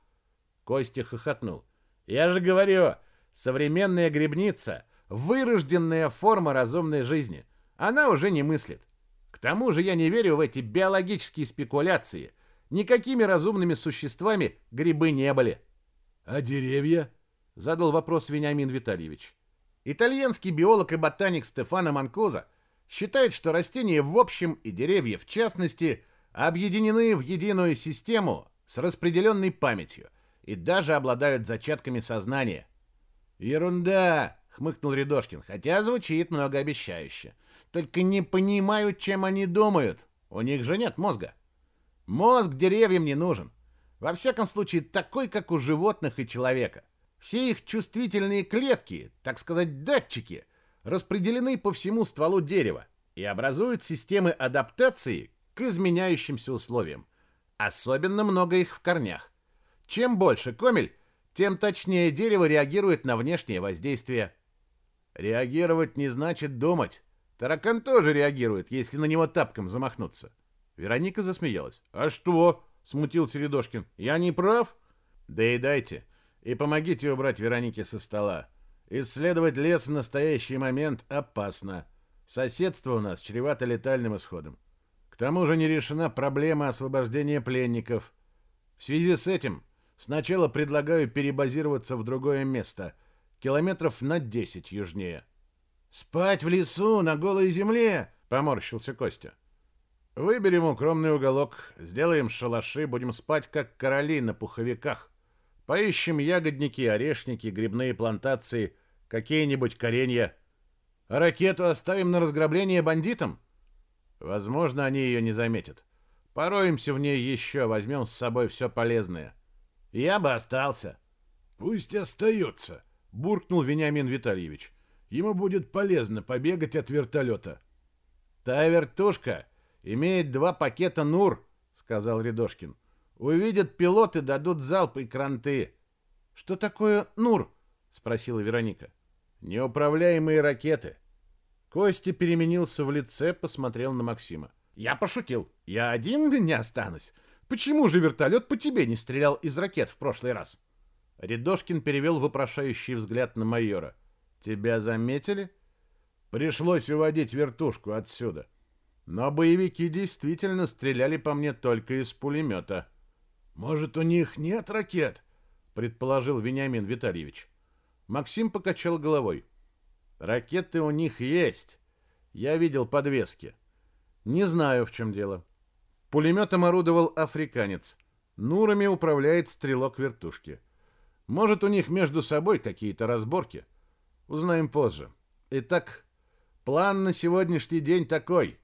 Костя хохотнул. «Я же говорю, современная грибница — вырожденная форма разумной жизни. Она уже не мыслит тому же я не верю в эти биологические спекуляции. Никакими разумными существами грибы не были. А деревья? Задал вопрос Вениамин Витальевич. Итальянский биолог и ботаник Стефано Манкоза считает, что растения в общем и деревья в частности объединены в единую систему с распределенной памятью и даже обладают зачатками сознания. Ерунда, хмыкнул Рядошкин, хотя звучит многообещающе. Только не понимаю, чем они думают. У них же нет мозга. Мозг деревьям не нужен. Во всяком случае, такой, как у животных и человека. Все их чувствительные клетки, так сказать, датчики, распределены по всему стволу дерева и образуют системы адаптации к изменяющимся условиям. Особенно много их в корнях. Чем больше комель, тем точнее дерево реагирует на внешнее воздействие. Реагировать не значит думать. Таракан тоже реагирует, если на него тапком замахнуться. Вероника засмеялась. «А что?» — смутился Рядошкин. «Я не прав?» «Да и помогите убрать Веронике со стола. Исследовать лес в настоящий момент опасно. Соседство у нас чревато летальным исходом. К тому же не решена проблема освобождения пленников. В связи с этим сначала предлагаю перебазироваться в другое место, километров на 10 южнее. «Спать в лесу, на голой земле!» — поморщился Костя. «Выберем укромный уголок, сделаем шалаши, будем спать, как короли на пуховиках. Поищем ягодники, орешники, грибные плантации, какие-нибудь коренья. А ракету оставим на разграбление бандитам? Возможно, они ее не заметят. Пороемся в ней еще, возьмем с собой все полезное. Я бы остался. Пусть остается, буркнул Вениамин Витальевич. Ему будет полезно побегать от вертолета. Та вертушка имеет два пакета НУР, сказал Рядошкин. Увидят пилоты, дадут залп и кранты. Что такое НУР? спросила Вероника. Неуправляемые ракеты. Костя переменился в лице, посмотрел на Максима. Я пошутил. Я один не останусь. Почему же вертолет по тебе не стрелял из ракет в прошлый раз? Рядошкин перевел вопрошающий взгляд на майора. Тебя заметили? Пришлось уводить вертушку отсюда. Но боевики действительно стреляли по мне только из пулемета. «Может, у них нет ракет?» — предположил Вениамин Витальевич. Максим покачал головой. «Ракеты у них есть. Я видел подвески. Не знаю, в чем дело. Пулеметом орудовал африканец. Нурами управляет стрелок вертушки. Может, у них между собой какие-то разборки. Узнаем позже. Итак, план на сегодняшний день такой.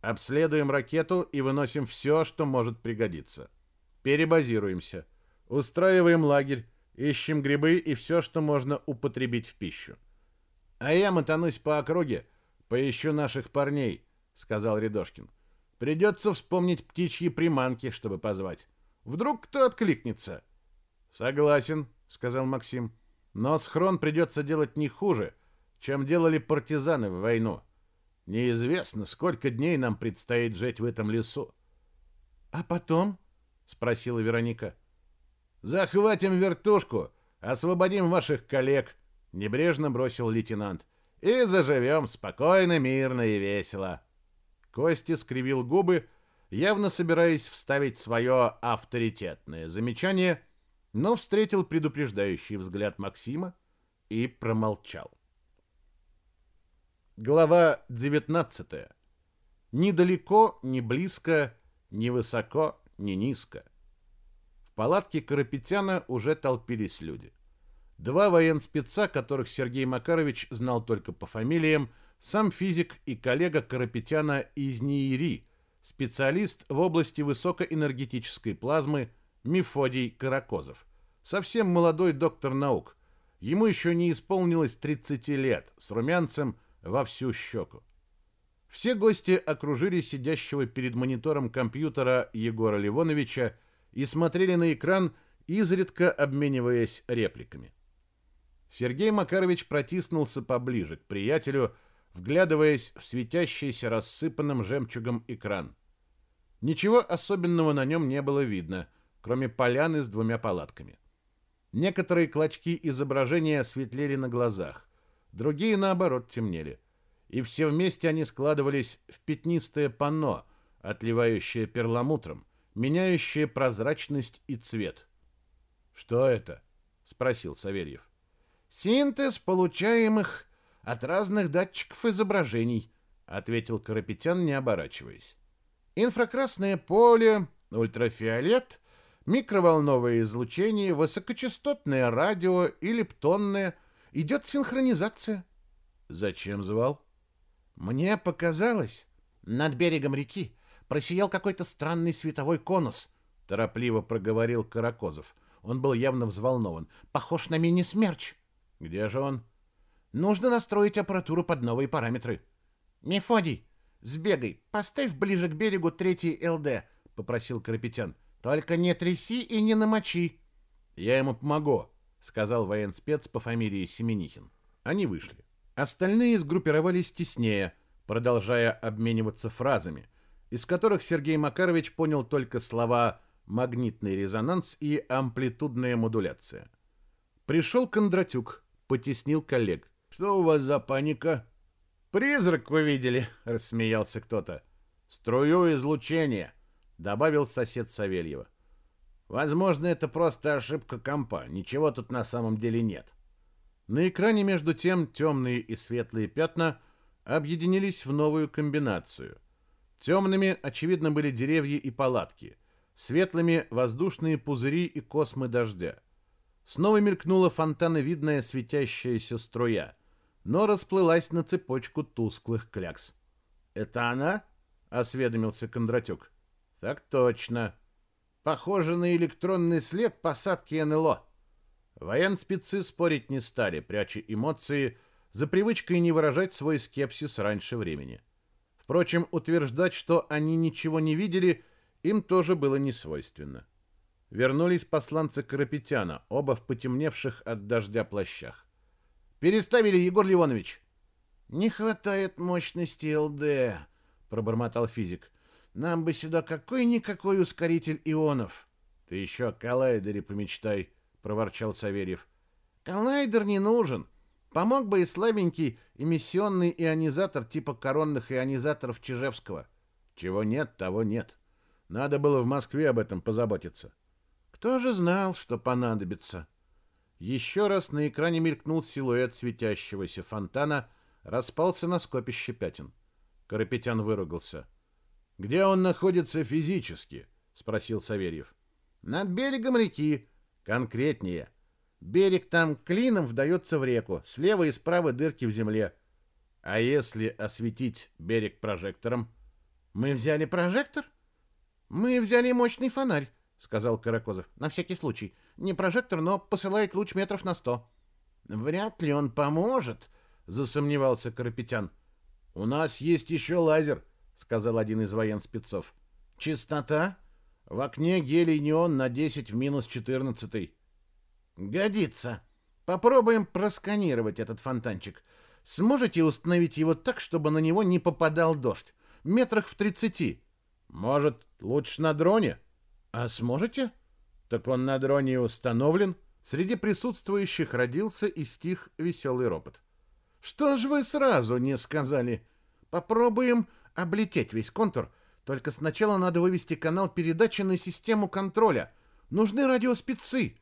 Обследуем ракету и выносим все, что может пригодиться. Перебазируемся. Устраиваем лагерь, ищем грибы и все, что можно употребить в пищу. А я мотанусь по округе, поищу наших парней, сказал Рядошкин. Придется вспомнить птичьи приманки, чтобы позвать. Вдруг кто откликнется. Согласен, сказал Максим. Но схрон придется делать не хуже, чем делали партизаны в войну. Неизвестно, сколько дней нам предстоит жить в этом лесу. А потом, спросила Вероника. Захватим вертушку, освободим ваших коллег, небрежно бросил лейтенант. И заживем спокойно, мирно и весело. Костя скривил губы, явно собираясь вставить свое авторитетное замечание, но встретил предупреждающий взгляд Максима и промолчал. Глава 19. Ни далеко, ни близко, ни высоко, ни низко. В палатке Карапетяна уже толпились люди. Два военспеца, которых Сергей Макарович знал только по фамилиям, сам физик и коллега Карапетяна из НИИРИ, специалист в области высокоэнергетической плазмы Мефодий Каракозов. Совсем молодой доктор наук. Ему еще не исполнилось 30 лет, с румянцем во всю щеку. Все гости окружили сидящего перед монитором компьютера Егора Ливоновича и смотрели на экран, изредка обмениваясь репликами. Сергей Макарович протиснулся поближе к приятелю, вглядываясь в светящийся рассыпанным жемчугом экран. Ничего особенного на нем не было видно, кроме поляны с двумя палатками. Некоторые клочки изображения осветлели на глазах, другие, наоборот, темнели и все вместе они складывались в пятнистое панно, отливающее перламутром, меняющее прозрачность и цвет. «Что это?» — спросил Савельев. «Синтез получаемых от разных датчиков изображений», — ответил Карапетян, не оборачиваясь. «Инфракрасное поле, ультрафиолет, микроволновое излучение, высокочастотное радио и лептонное — Идет синхронизация. Зачем звал? Мне показалось, над берегом реки просиял какой-то странный световой конус, торопливо проговорил Каракозов. Он был явно взволнован. Похож на мини-смерч. Где же он? Нужно настроить аппаратуру под новые параметры. Мефодий, сбегай, поставь ближе к берегу третий ЛД, попросил Карапетян. Только не тряси и не намочи. Я ему помогу, сказал военспец по фамилии Семенихин. Они вышли. Остальные сгруппировались теснее, продолжая обмениваться фразами, из которых Сергей Макарович понял только слова «магнитный резонанс» и «амплитудная модуляция». Пришел Кондратюк, потеснил коллег. «Что у вас за паника?» «Призрак увидели», — рассмеялся кто-то. «Струю излучения», — добавил сосед Савельева. «Возможно, это просто ошибка компа. Ничего тут на самом деле нет». На экране, между тем, темные и светлые пятна объединились в новую комбинацию. Темными, очевидно, были деревья и палатки, светлыми — воздушные пузыри и космы дождя. Снова мелькнула фонтановидная светящаяся струя, но расплылась на цепочку тусклых клякс. «Это она?» — осведомился Кондратюк. «Так точно. Похоже на электронный след посадки НЛО». Военспецы спорить не стали, пряча эмоции за привычкой не выражать свой скепсис раньше времени. Впрочем, утверждать, что они ничего не видели, им тоже было не свойственно. Вернулись посланцы Карапетяна, оба в потемневших от дождя плащах. «Переставили, Егор Ливонович!» «Не хватает мощности ЛД», — пробормотал физик. «Нам бы сюда какой-никакой ускоритель ионов». «Ты еще о коллайдере помечтай», — проворчал Саверьев. «Коллайдер не нужен. Помог бы и слабенький эмиссионный ионизатор типа коронных ионизаторов Чижевского». «Чего нет, того нет. Надо было в Москве об этом позаботиться». «Кто же знал, что понадобится?» Еще раз на экране мелькнул силуэт светящегося фонтана, распался на скопище пятен. Карапетян выругался. «Где он находится физически?» — спросил Саверьев. «Над берегом реки», Конкретнее. Берег там клином вдается в реку, слева и справа дырки в земле. А если осветить берег прожектором? Мы взяли прожектор? Мы взяли мощный фонарь, сказал Каракозов. На всякий случай. Не прожектор, но посылает луч метров на сто. Вряд ли он поможет, засомневался Карапетян. У нас есть еще лазер, сказал один из военспецов. Частота? В окне гелий-неон на 10 в минус 14. Годится. Попробуем просканировать этот фонтанчик. Сможете установить его так, чтобы на него не попадал дождь? Метрах в 30. Может, лучше на дроне? А сможете? Так он на дроне установлен. Среди присутствующих родился и стих веселый ропот. Что ж вы сразу не сказали? Попробуем облететь весь контур — только сначала надо вывести канал передачи на систему контроля. Нужны радиоспецы.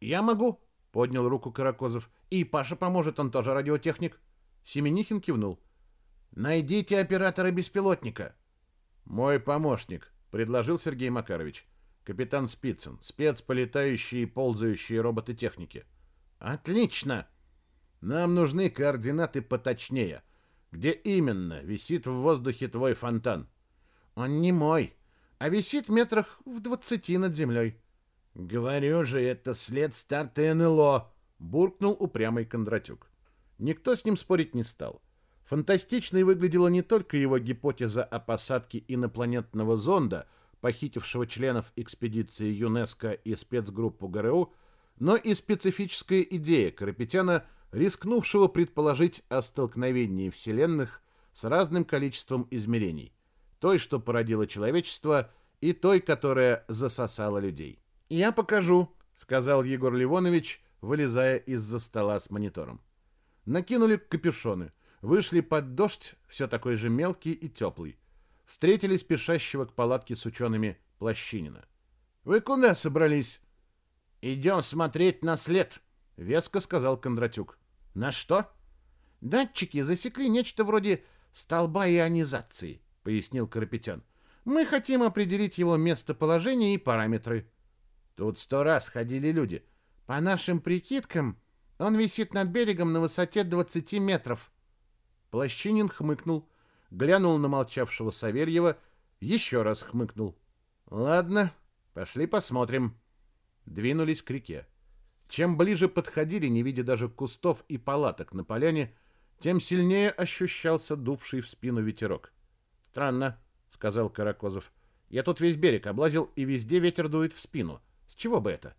Я могу, поднял руку Каракозов. И Паша поможет, он тоже радиотехник. Семенихин кивнул. Найдите оператора беспилотника. Мой помощник, предложил Сергей Макарович. Капитан Спицын, спец по летающие и ползающие роботы-техники. Отлично. Нам нужны координаты поточнее. Где именно висит в воздухе твой фонтан? Он не мой, а висит метрах в двадцати над землей. Говорю же, это след старта НЛО, буркнул упрямый Кондратюк. Никто с ним спорить не стал. Фантастичной выглядела не только его гипотеза о посадке инопланетного зонда, похитившего членов экспедиции ЮНЕСКО и спецгруппу ГРУ, но и специфическая идея Карапетяна, рискнувшего предположить о столкновении вселенных с разным количеством измерений той, что породило человечество, и той, которая засосала людей. «Я покажу», — сказал Егор Ливонович, вылезая из-за стола с монитором. Накинули капюшоны, вышли под дождь, все такой же мелкий и теплый. Встретили спешащего к палатке с учеными Плащинина. «Вы куда собрались?» «Идем смотреть на след», — веско сказал Кондратюк. «На что?» «Датчики засекли нечто вроде столба ионизации пояснил Карапетян. Мы хотим определить его местоположение и параметры. Тут сто раз ходили люди. По нашим прикидкам, Он висит над берегом на высоте 20 метров. Плащинин хмыкнул, глянул на молчавшего Савельева, еще раз хмыкнул. Ладно, пошли посмотрим. Двинулись к реке. Чем ближе подходили, не видя даже кустов и палаток на поляне, тем сильнее ощущался дувший в спину ветерок. «Странно», — сказал Каракозов. «Я тут весь берег облазил, и везде ветер дует в спину. С чего бы это?»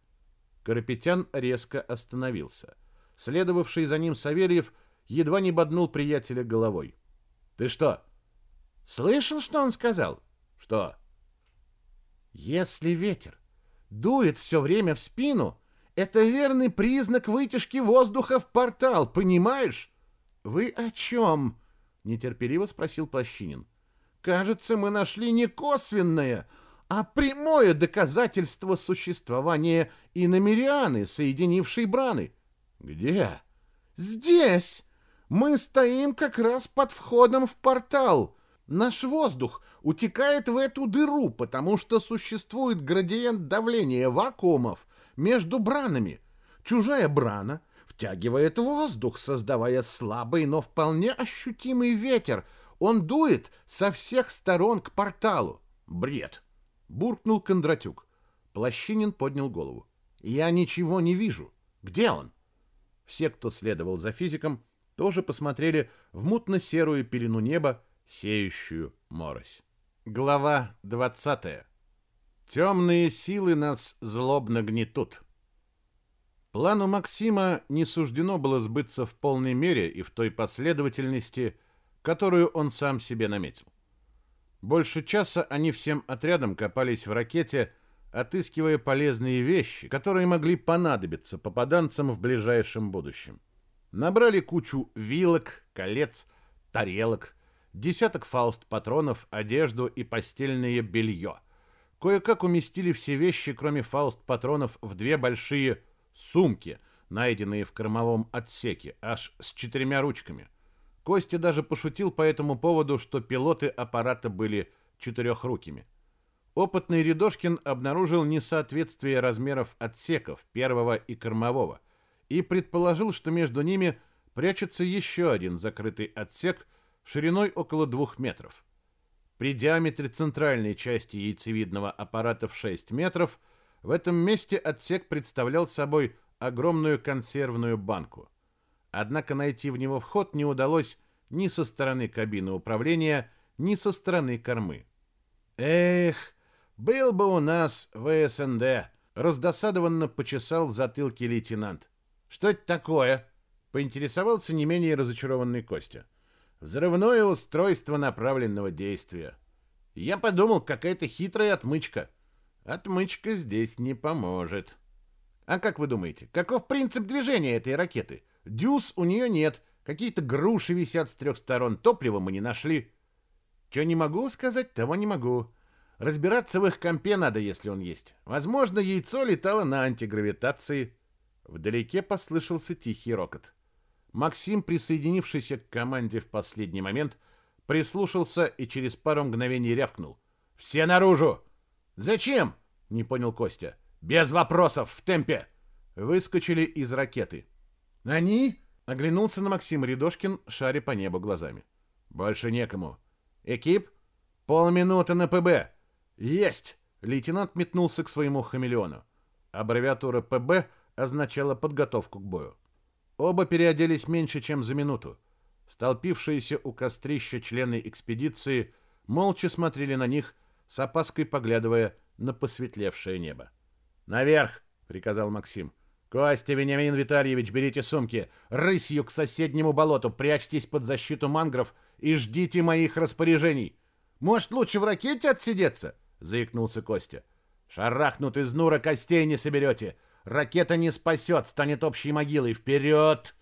Карапетян резко остановился. Следовавший за ним Савельев едва не боднул приятеля головой. «Ты что?» «Слышал, что он сказал?» «Что?» «Если ветер дует все время в спину, это верный признак вытяжки воздуха в портал, понимаешь?» «Вы о чем?» — нетерпеливо спросил Плащинин. «Кажется, мы нашли не косвенное, а прямое доказательство существования иномерианы, соединившей браны. Где? Здесь. Мы стоим как раз под входом в портал. Наш воздух утекает в эту дыру, потому что существует градиент давления вакуумов между бранами. Чужая брана втягивает воздух, создавая слабый, но вполне ощутимый ветер. Он дует со всех сторон к порталу. Бред буркнул Кондратюк. Плащинин поднял голову. Я ничего не вижу. Где он? Все, кто следовал за физиком, тоже посмотрели в мутно-серую пелену неба, сеющую морось. Глава 20. Темные силы нас злобно гнетут. Плану Максима не суждено было сбыться в полной мере и в той последовательности, которую он сам себе наметил. Больше часа они всем отрядом копались в ракете, отыскивая полезные вещи, которые могли понадобиться попаданцам в ближайшем будущем. Набрали кучу вилок, колец, тарелок, десяток фауст патронов, одежду и постельное белье. Кое-как уместили все вещи, кроме фауст патронов, в две большие сумки, найденные в кормовом отсеке, аж с четырьмя ручками – Костя даже пошутил по этому поводу, что пилоты аппарата были четырехрукими. Опытный Рядошкин обнаружил несоответствие размеров отсеков первого и кормового и предположил, что между ними прячется еще один закрытый отсек шириной около двух метров. При диаметре центральной части яйцевидного аппарата в 6 метров в этом месте отсек представлял собой огромную консервную банку – Однако найти в него вход не удалось ни со стороны кабины управления, ни со стороны кормы. «Эх, был бы у нас ВСНД!» — раздосадованно почесал в затылке лейтенант. «Что это такое?» — поинтересовался не менее разочарованный Костя. «Взрывное устройство направленного действия. Я подумал, какая-то хитрая отмычка. Отмычка здесь не поможет. А как вы думаете, каков принцип движения этой ракеты? Дюз у нее нет. Какие-то груши висят с трех сторон. Топлива мы не нашли. Что не могу сказать, того не могу. Разбираться в их компе надо, если он есть. Возможно, яйцо летало на антигравитации. Вдалеке послышался тихий рокот. Максим, присоединившийся к команде в последний момент, прислушался и через пару мгновений рявкнул. «Все наружу!» «Зачем?» — не понял Костя. «Без вопросов, в темпе!» Выскочили из ракеты. «Они?» — оглянулся на Максим Рядошкин, шаря по небу глазами. «Больше некому. Экип? Полминуты на ПБ. Есть!» Лейтенант метнулся к своему хамелеону. Аббревиатура ПБ означала подготовку к бою. Оба переоделись меньше, чем за минуту. Столпившиеся у кострища члены экспедиции молча смотрели на них, с опаской поглядывая на посветлевшее небо. «Наверх!» — приказал Максим. «Костя, Вениамин Витальевич, берите сумки, рысью к соседнему болоту, прячьтесь под защиту мангров и ждите моих распоряжений. Может, лучше в ракете отсидеться?» — заикнулся Костя. «Шарахнут из нура костей не соберете. Ракета не спасет, станет общей могилой. Вперед!»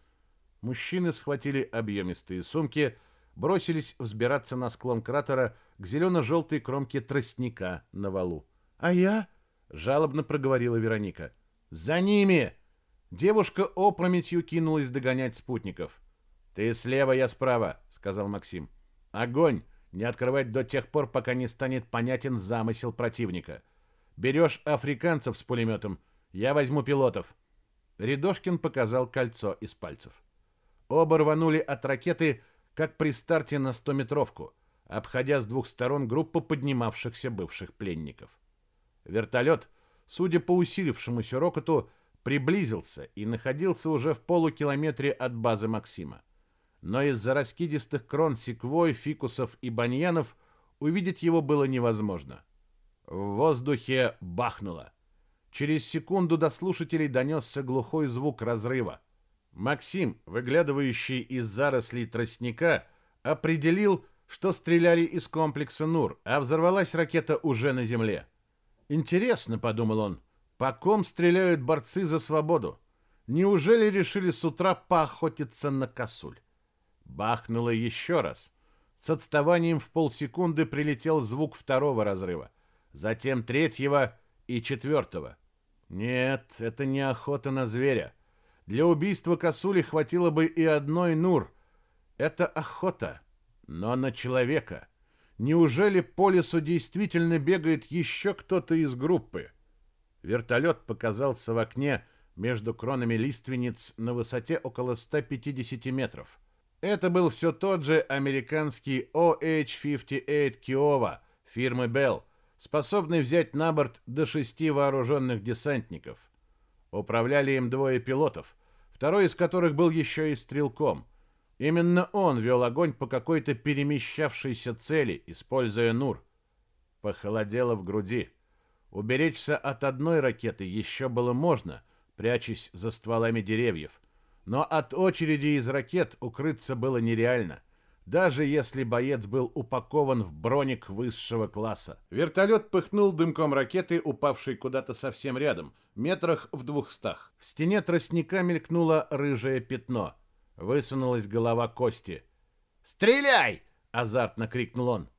Мужчины схватили объемистые сумки, бросились взбираться на склон кратера к зелено-желтой кромке тростника на валу. «А я?» — жалобно проговорила Вероника. — «За ними!» Девушка опрометью кинулась догонять спутников. «Ты слева, я справа», — сказал Максим. «Огонь! Не открывать до тех пор, пока не станет понятен замысел противника. Берешь африканцев с пулеметом, я возьму пилотов». Рядошкин показал кольцо из пальцев. Оба рванули от ракеты, как при старте на стометровку, обходя с двух сторон группу поднимавшихся бывших пленников. Вертолет, судя по усилившемуся рокоту, приблизился и находился уже в полукилометре от базы Максима. Но из-за раскидистых крон секвой, фикусов и баньянов увидеть его было невозможно. В воздухе бахнуло. Через секунду до слушателей донесся глухой звук разрыва. Максим, выглядывающий из зарослей тростника, определил, что стреляли из комплекса «Нур», а взорвалась ракета уже на земле. «Интересно», — подумал он, — «по ком стреляют борцы за свободу? Неужели решили с утра поохотиться на косуль?» Бахнуло еще раз. С отставанием в полсекунды прилетел звук второго разрыва, затем третьего и четвертого. Нет, это не охота на зверя. Для убийства косули хватило бы и одной нур. Это охота, но на человека. Неужели по лесу действительно бегает еще кто-то из группы? Вертолет показался в окне между кронами лиственниц на высоте около 150 метров. Это был все тот же американский OH-58 Kiowa фирмы Bell – способный взять на борт до шести вооруженных десантников. Управляли им двое пилотов, второй из которых был еще и стрелком. Именно он вел огонь по какой-то перемещавшейся цели, используя НУР. Похолодело в груди. Уберечься от одной ракеты еще было можно, прячась за стволами деревьев. Но от очереди из ракет укрыться было нереально даже если боец был упакован в броник высшего класса. Вертолет пыхнул дымком ракеты, упавшей куда-то совсем рядом, метрах в двухстах. В стене тростника мелькнуло рыжее пятно. Высунулась голова Кости. «Стреляй!» — азартно крикнул он.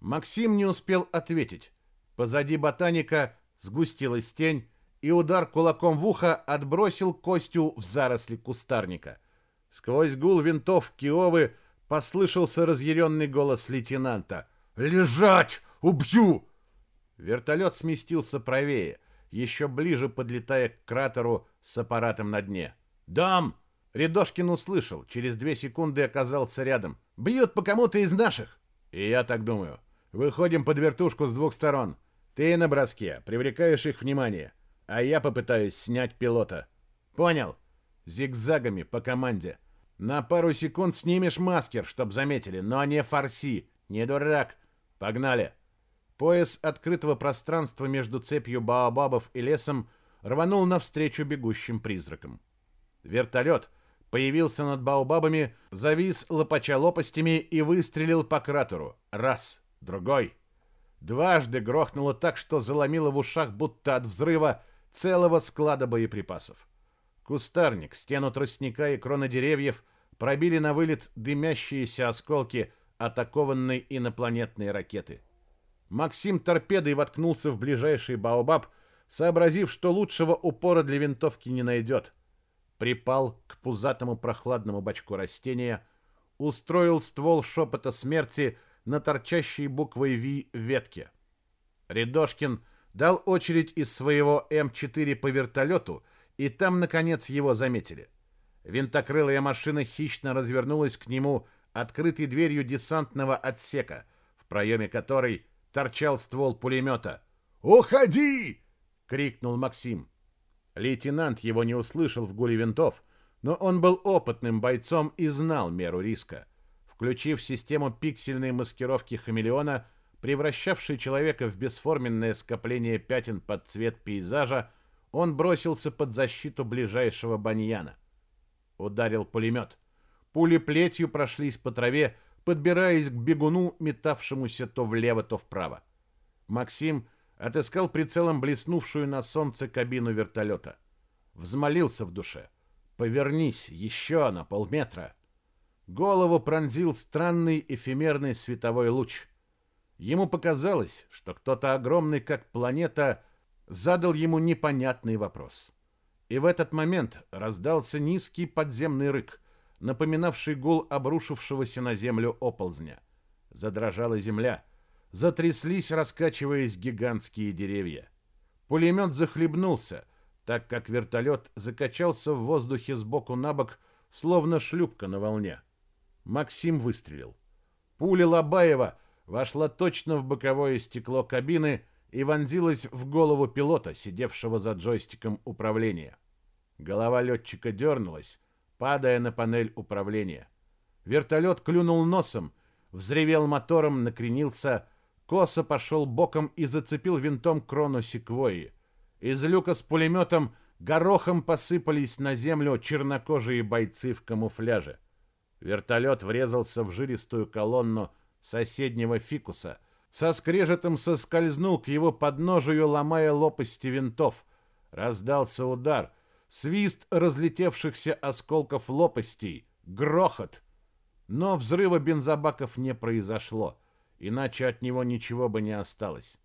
Максим не успел ответить. Позади ботаника сгустилась тень, и удар кулаком в ухо отбросил Костю в заросли кустарника. Сквозь гул винтов Киовы Послышался разъяренный голос лейтенанта. «Лежать! Убью!» Вертолет сместился правее, еще ближе подлетая к кратеру с аппаратом на дне. «Дам!» Рядошкин услышал, через две секунды оказался рядом. «Бьют по кому-то из наших!» «И я так думаю. Выходим под вертушку с двух сторон. Ты на броске, привлекаешь их внимание, а я попытаюсь снять пилота». «Понял. Зигзагами по команде. На пару секунд снимешь маскер, чтоб заметили, но не форси. Не дурак. Погнали. Пояс открытого пространства между цепью баобабов и лесом рванул навстречу бегущим призракам. Вертолет появился над баобабами, завис лопача лопастями и выстрелил по кратеру. Раз, другой. Дважды грохнуло так, что заломило в ушах, будто от взрыва целого склада боеприпасов. Кустарник, стену тростника и кроны деревьев пробили на вылет дымящиеся осколки атакованной инопланетной ракеты. Максим торпедой воткнулся в ближайший баобаб, сообразив, что лучшего упора для винтовки не найдет. Припал к пузатому прохладному бачку растения, устроил ствол шепота смерти на торчащей буквой «Ви» ветке. Рядошкин дал очередь из своего М4 по вертолету, и там, наконец, его заметили. Винтокрылая машина хищно развернулась к нему открытой дверью десантного отсека, в проеме которой торчал ствол пулемета. «Уходи!» — крикнул Максим. Лейтенант его не услышал в гуле винтов, но он был опытным бойцом и знал меру риска. Включив систему пиксельной маскировки хамелеона, превращавшей человека в бесформенное скопление пятен под цвет пейзажа, он бросился под защиту ближайшего баньяна. Ударил пулемет. Пули плетью прошлись по траве, подбираясь к бегуну, метавшемуся то влево, то вправо. Максим отыскал прицелом блеснувшую на солнце кабину вертолета. Взмолился в душе. «Повернись, еще на полметра!» Голову пронзил странный эфемерный световой луч. Ему показалось, что кто-то огромный, как планета, задал ему непонятный вопрос. И в этот момент раздался низкий подземный рык, напоминавший гул обрушившегося на землю оползня. Задрожала земля, затряслись, раскачиваясь гигантские деревья. Пулемет захлебнулся, так как вертолет закачался в воздухе сбоку на бок, словно шлюпка на волне. Максим выстрелил. Пуля Лобаева вошла точно в боковое стекло кабины и вонзилась в голову пилота, сидевшего за джойстиком управления. Голова летчика дернулась, падая на панель управления. Вертолет клюнул носом, взревел мотором, накренился, косо пошел боком и зацепил винтом крону секвойи. Из люка с пулеметом горохом посыпались на землю чернокожие бойцы в камуфляже. Вертолет врезался в жилистую колонну соседнего фикуса, со скрежетом соскользнул к его подножию, ломая лопасти винтов. Раздался удар, свист разлетевшихся осколков лопастей, грохот. Но взрыва бензобаков не произошло, иначе от него ничего бы не осталось.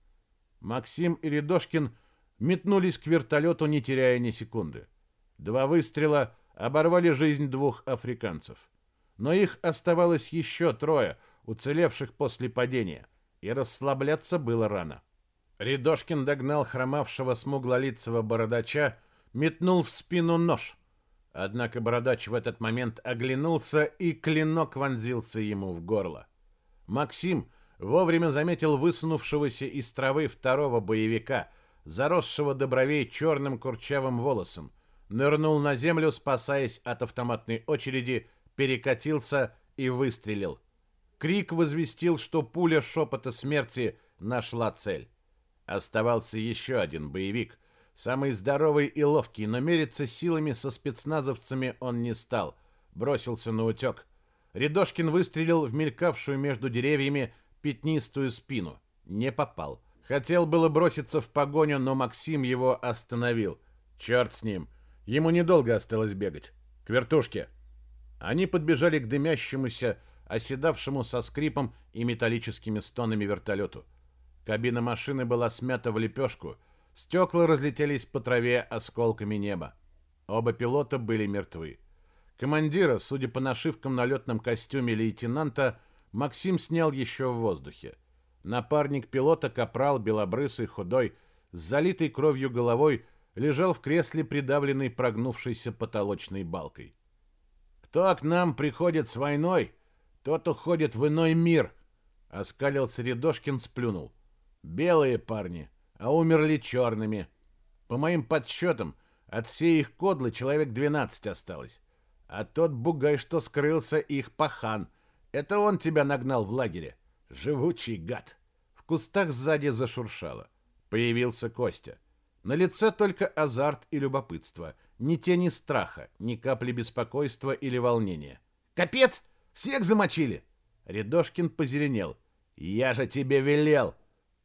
Максим и Рядошкин метнулись к вертолету, не теряя ни секунды. Два выстрела оборвали жизнь двух африканцев. Но их оставалось еще трое, уцелевших после падения, и расслабляться было рано. Рядошкин догнал хромавшего смуглолицего бородача, метнул в спину нож. Однако бородач в этот момент оглянулся, и клинок вонзился ему в горло. Максим вовремя заметил высунувшегося из травы второго боевика — заросшего до бровей черным курчавым волосом, нырнул на землю, спасаясь от автоматной очереди, перекатился и выстрелил. Крик возвестил, что пуля шепота смерти нашла цель. Оставался еще один боевик, самый здоровый и ловкий, но мериться силами со спецназовцами он не стал, бросился на утек. Рядошкин выстрелил в мелькавшую между деревьями пятнистую спину. Не попал. Хотел было броситься в погоню, но Максим его остановил. Черт с ним. Ему недолго осталось бегать. К вертушке. Они подбежали к дымящемуся, оседавшему со скрипом и металлическими стонами вертолету. Кабина машины была смята в лепешку, стекла разлетелись по траве осколками неба. Оба пилота были мертвы. Командира, судя по нашивкам на летном костюме лейтенанта, Максим снял еще в воздухе. Напарник пилота, капрал, белобрысый, худой, с залитой кровью головой, лежал в кресле, придавленный прогнувшейся потолочной балкой. «Кто к нам приходит с войной, тот уходит в иной мир», — оскалился Рядошкин, сплюнул. «Белые парни, а умерли черными. По моим подсчетам, от всей их кодлы человек 12 осталось. А тот бугай, что скрылся, их пахан. Это он тебя нагнал в лагере. Живучий гад. В кустах сзади зашуршало. Появился Костя. На лице только азарт и любопытство. Ни тени страха, ни капли беспокойства или волнения. «Капец! Всех замочили!» Рядошкин позеленел. «Я же тебе велел!»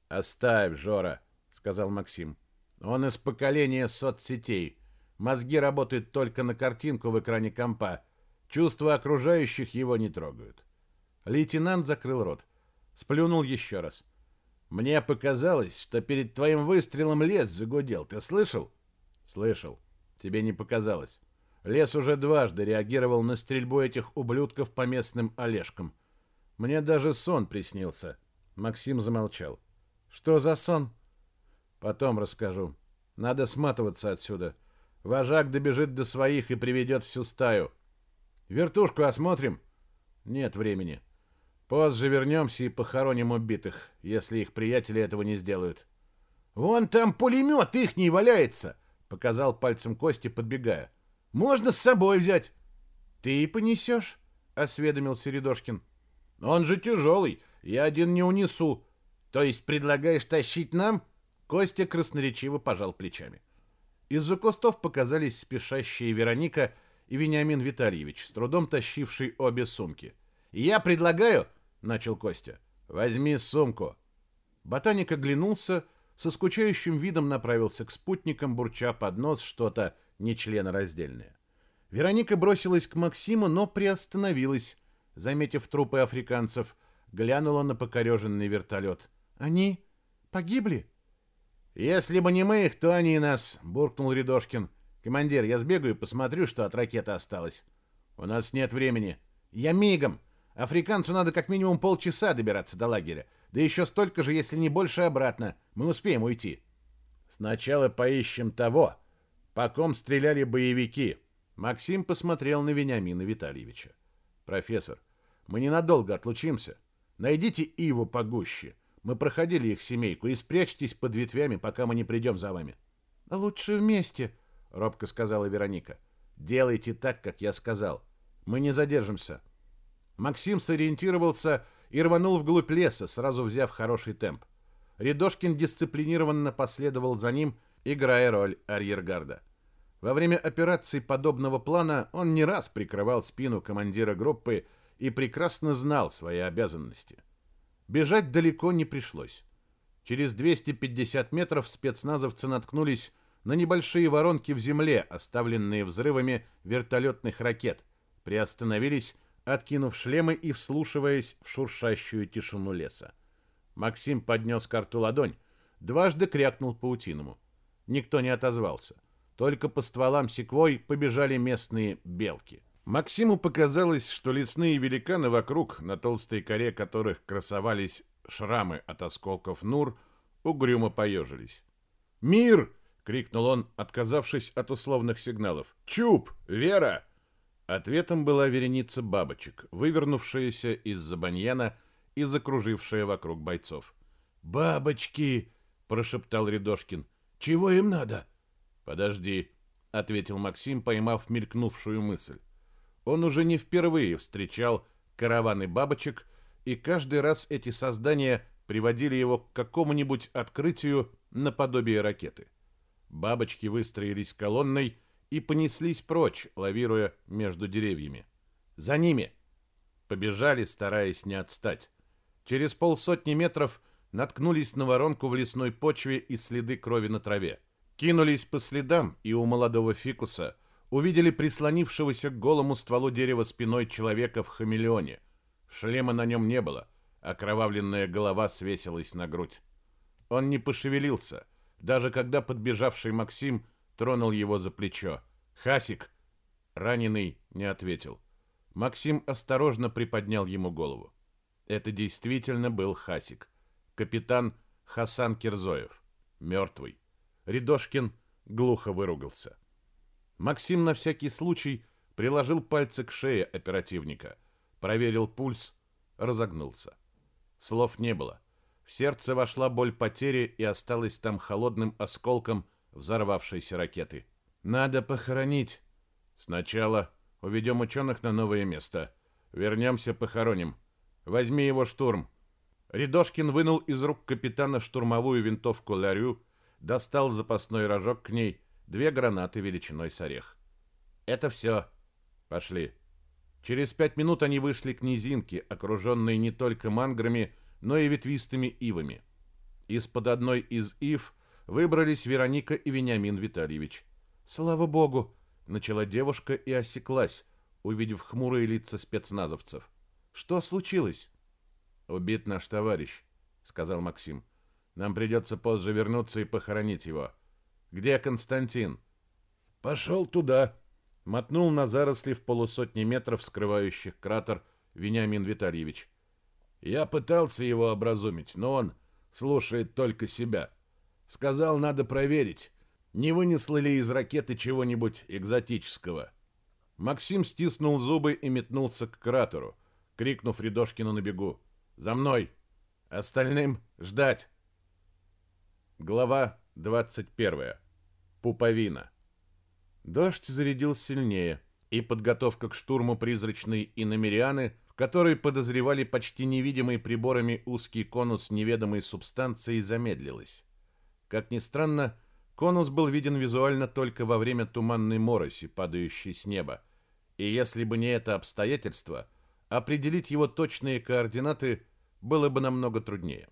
«Оставь, Жора», — сказал Максим. «Он из поколения соцсетей. Мозги работают только на картинку в экране компа. Чувства окружающих его не трогают». Лейтенант закрыл рот. Сплюнул еще раз. «Мне показалось, что перед твоим выстрелом лес загудел. Ты слышал?» «Слышал. Тебе не показалось. Лес уже дважды реагировал на стрельбу этих ублюдков по местным олежкам. Мне даже сон приснился». Максим замолчал. «Что за сон?» «Потом расскажу. Надо сматываться отсюда. Вожак добежит до своих и приведет всю стаю. Вертушку осмотрим?» «Нет времени. Позже вернемся и похороним убитых, если их приятели этого не сделают. «Вон там пулемет ихний валяется!» — показал пальцем Кости, подбегая. «Можно с собой взять!» «Ты и понесешь?» — осведомился Рядошкин. «Он же тяжелый, я один не унесу. То есть предлагаешь тащить нам?» Костя красноречиво пожал плечами. Из-за кустов показались спешащие Вероника и Вениамин Витальевич, с трудом тащивший обе сумки. «Я предлагаю начал Костя. Возьми сумку. Ботаник оглянулся, со скучающим видом направился к спутникам, бурча под нос что-то нечленораздельное. Вероника бросилась к Максиму, но приостановилась, заметив трупы африканцев, глянула на покореженный вертолет. «Они погибли?» «Если бы не мы их, то они и нас», — буркнул Рядошкин. «Командир, я сбегаю и посмотрю, что от ракеты осталось». «У нас нет времени». «Я мигом!» Африканцу надо как минимум полчаса добираться до лагеря. Да еще столько же, если не больше, обратно. Мы успеем уйти. Сначала поищем того, По ком стреляли боевики? Максим посмотрел на Вениамина Витальевича. Профессор, мы ненадолго отлучимся. Найдите Иву погуще. Мы проходили их семейку и спрячьтесь под ветвями, пока мы не придем за вами. Лучше вместе, робко сказала Вероника. Делайте так, как я сказал. Мы не задержимся. Максим сориентировался и рванул вглубь леса, сразу взяв хороший темп. Рядошкин дисциплинированно последовал за ним, играя роль арьергарда. Во время операций подобного плана он не раз прикрывал спину командира группы и прекрасно знал свои обязанности. Бежать далеко не пришлось. Через 250 метров спецназовцы наткнулись на небольшие воронки в земле, оставленные взрывами вертолетных ракет, приостановились, откинув шлемы и вслушиваясь в шуршащую тишину леса. Максим поднес карту ладонь, дважды крякнул паутиному. Никто не отозвался. Только по стволам секвой побежали местные белки. Максиму показалось, что лесные великаны вокруг, на толстой коре которых красовались шрамы от осколков нур, угрюмо поежились. «Мир!» — крикнул он, отказавшись от условных сигналов. «Чуб! Вера!» Ответом была вереница бабочек, вывернувшаяся из-за баньяна и закружившая вокруг бойцов. «Бабочки!» — прошептал Рядошкин. «Чего им надо?» «Подожди», — ответил Максим, поймав мелькнувшую мысль. Он уже не впервые встречал караваны бабочек, и каждый раз эти создания приводили его к какому-нибудь открытию наподобие ракеты. Бабочки выстроились колонной и понеслись прочь, лавируя между деревьями. «За ними!» Побежали, стараясь не отстать. Через полсотни метров наткнулись на воронку в лесной почве и следы крови на траве. Кинулись по следам и у молодого фикуса увидели прислонившегося к голому стволу дерева спиной человека в хамелеоне. Шлема на нем не было, окровавленная голова свесилась на грудь. Он не пошевелился, даже когда подбежавший Максим тронул его за плечо. «Хасик!» Раненый не ответил. Максим осторожно приподнял ему голову. Это действительно был Хасик. Капитан Хасан Кирзоев. Мертвый. Рядошкин глухо выругался. Максим на всякий случай приложил пальцы к шее оперативника, проверил пульс, разогнулся. Слов не было. В сердце вошла боль потери и осталась там холодным осколком взорвавшейся ракеты. «Надо похоронить. Сначала уведем ученых на новое место. Вернемся, похороним. Возьми его штурм». Рядошкин вынул из рук капитана штурмовую винтовку Ларю, достал запасной рожок к ней, две гранаты величиной с орех. «Это все. Пошли». Через пять минут они вышли к низинке, окруженной не только манграми, но и ветвистыми ивами. Из-под одной из ив выбрались Вероника и Вениамин Витальевич. «Слава богу!» — начала девушка и осеклась, увидев хмурые лица спецназовцев. «Что случилось?» «Убит наш товарищ», — сказал Максим. Нам придется позже вернуться и похоронить его. Где Константин? Пошел туда. Мотнул на заросли в полусотни метров, скрывающих кратер, Вениамин Витальевич. Я пытался его образумить, но он слушает только себя. Сказал, надо проверить, не вынесло ли из ракеты чего-нибудь экзотического. Максим стиснул зубы и метнулся к кратеру, крикнув Рядошкину на бегу. «За мной! Остальным ждать!» Глава 21. Пуповина. Дождь зарядил сильнее, и подготовка к штурму призрачной иномерианы, в которой подозревали почти невидимый приборами узкий конус неведомой субстанции, замедлилась. Как ни странно, конус был виден визуально только во время туманной мороси, падающей с неба. И если бы не это обстоятельство, определить его точные координаты было бы намного труднее.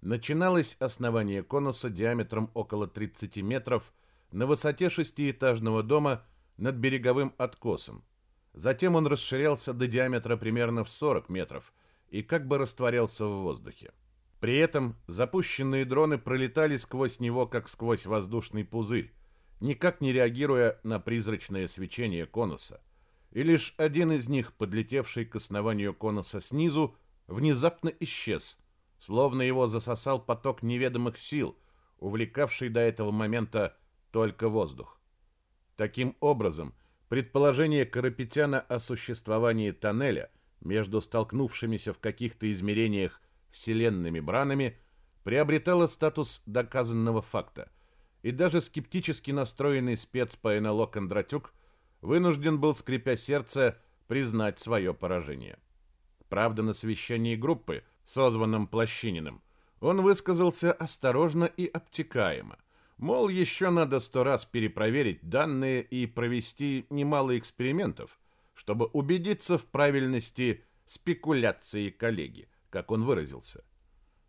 Начиналось основание конуса диаметром около 30 метров на высоте шестиэтажного дома над береговым откосом. Затем он расширялся до диаметра примерно в 40 метров и как бы растворялся в воздухе. При этом запущенные дроны пролетали сквозь него, как сквозь воздушный пузырь, никак не реагируя на призрачное свечение конуса. И лишь один из них, подлетевший к основанию конуса снизу, внезапно исчез – словно его засосал поток неведомых сил, увлекавший до этого момента только воздух. Таким образом, предположение Карапетяна о существовании тоннеля между столкнувшимися в каких-то измерениях вселенными бранами приобретало статус доказанного факта, и даже скептически настроенный спец по НЛО Кондратюк вынужден был, скрипя сердце, признать свое поражение. Правда, на совещании группы, созванном Плащининым, он высказался осторожно и обтекаемо. Мол, еще надо сто раз перепроверить данные и провести немало экспериментов, чтобы убедиться в правильности спекуляции коллеги, как он выразился.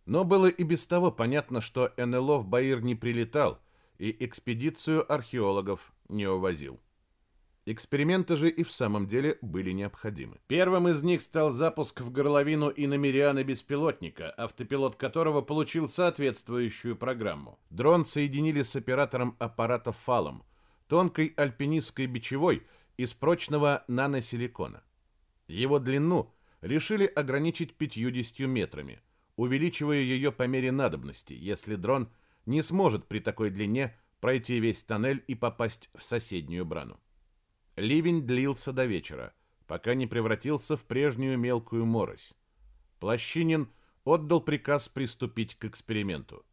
Но было и без того понятно, что НЛО в Баир не прилетал и экспедицию археологов не увозил. Эксперименты же и в самом деле были необходимы. Первым из них стал запуск в горловину иномериана беспилотника, автопилот которого получил соответствующую программу. Дрон соединили с оператором аппарата фалом, тонкой альпинистской бичевой из прочного наносиликона. Его длину решили ограничить 50 метрами, увеличивая ее по мере надобности, если дрон не сможет при такой длине пройти весь тоннель и попасть в соседнюю брану. Ливень длился до вечера, пока не превратился в прежнюю мелкую морось. Плащинин отдал приказ приступить к эксперименту.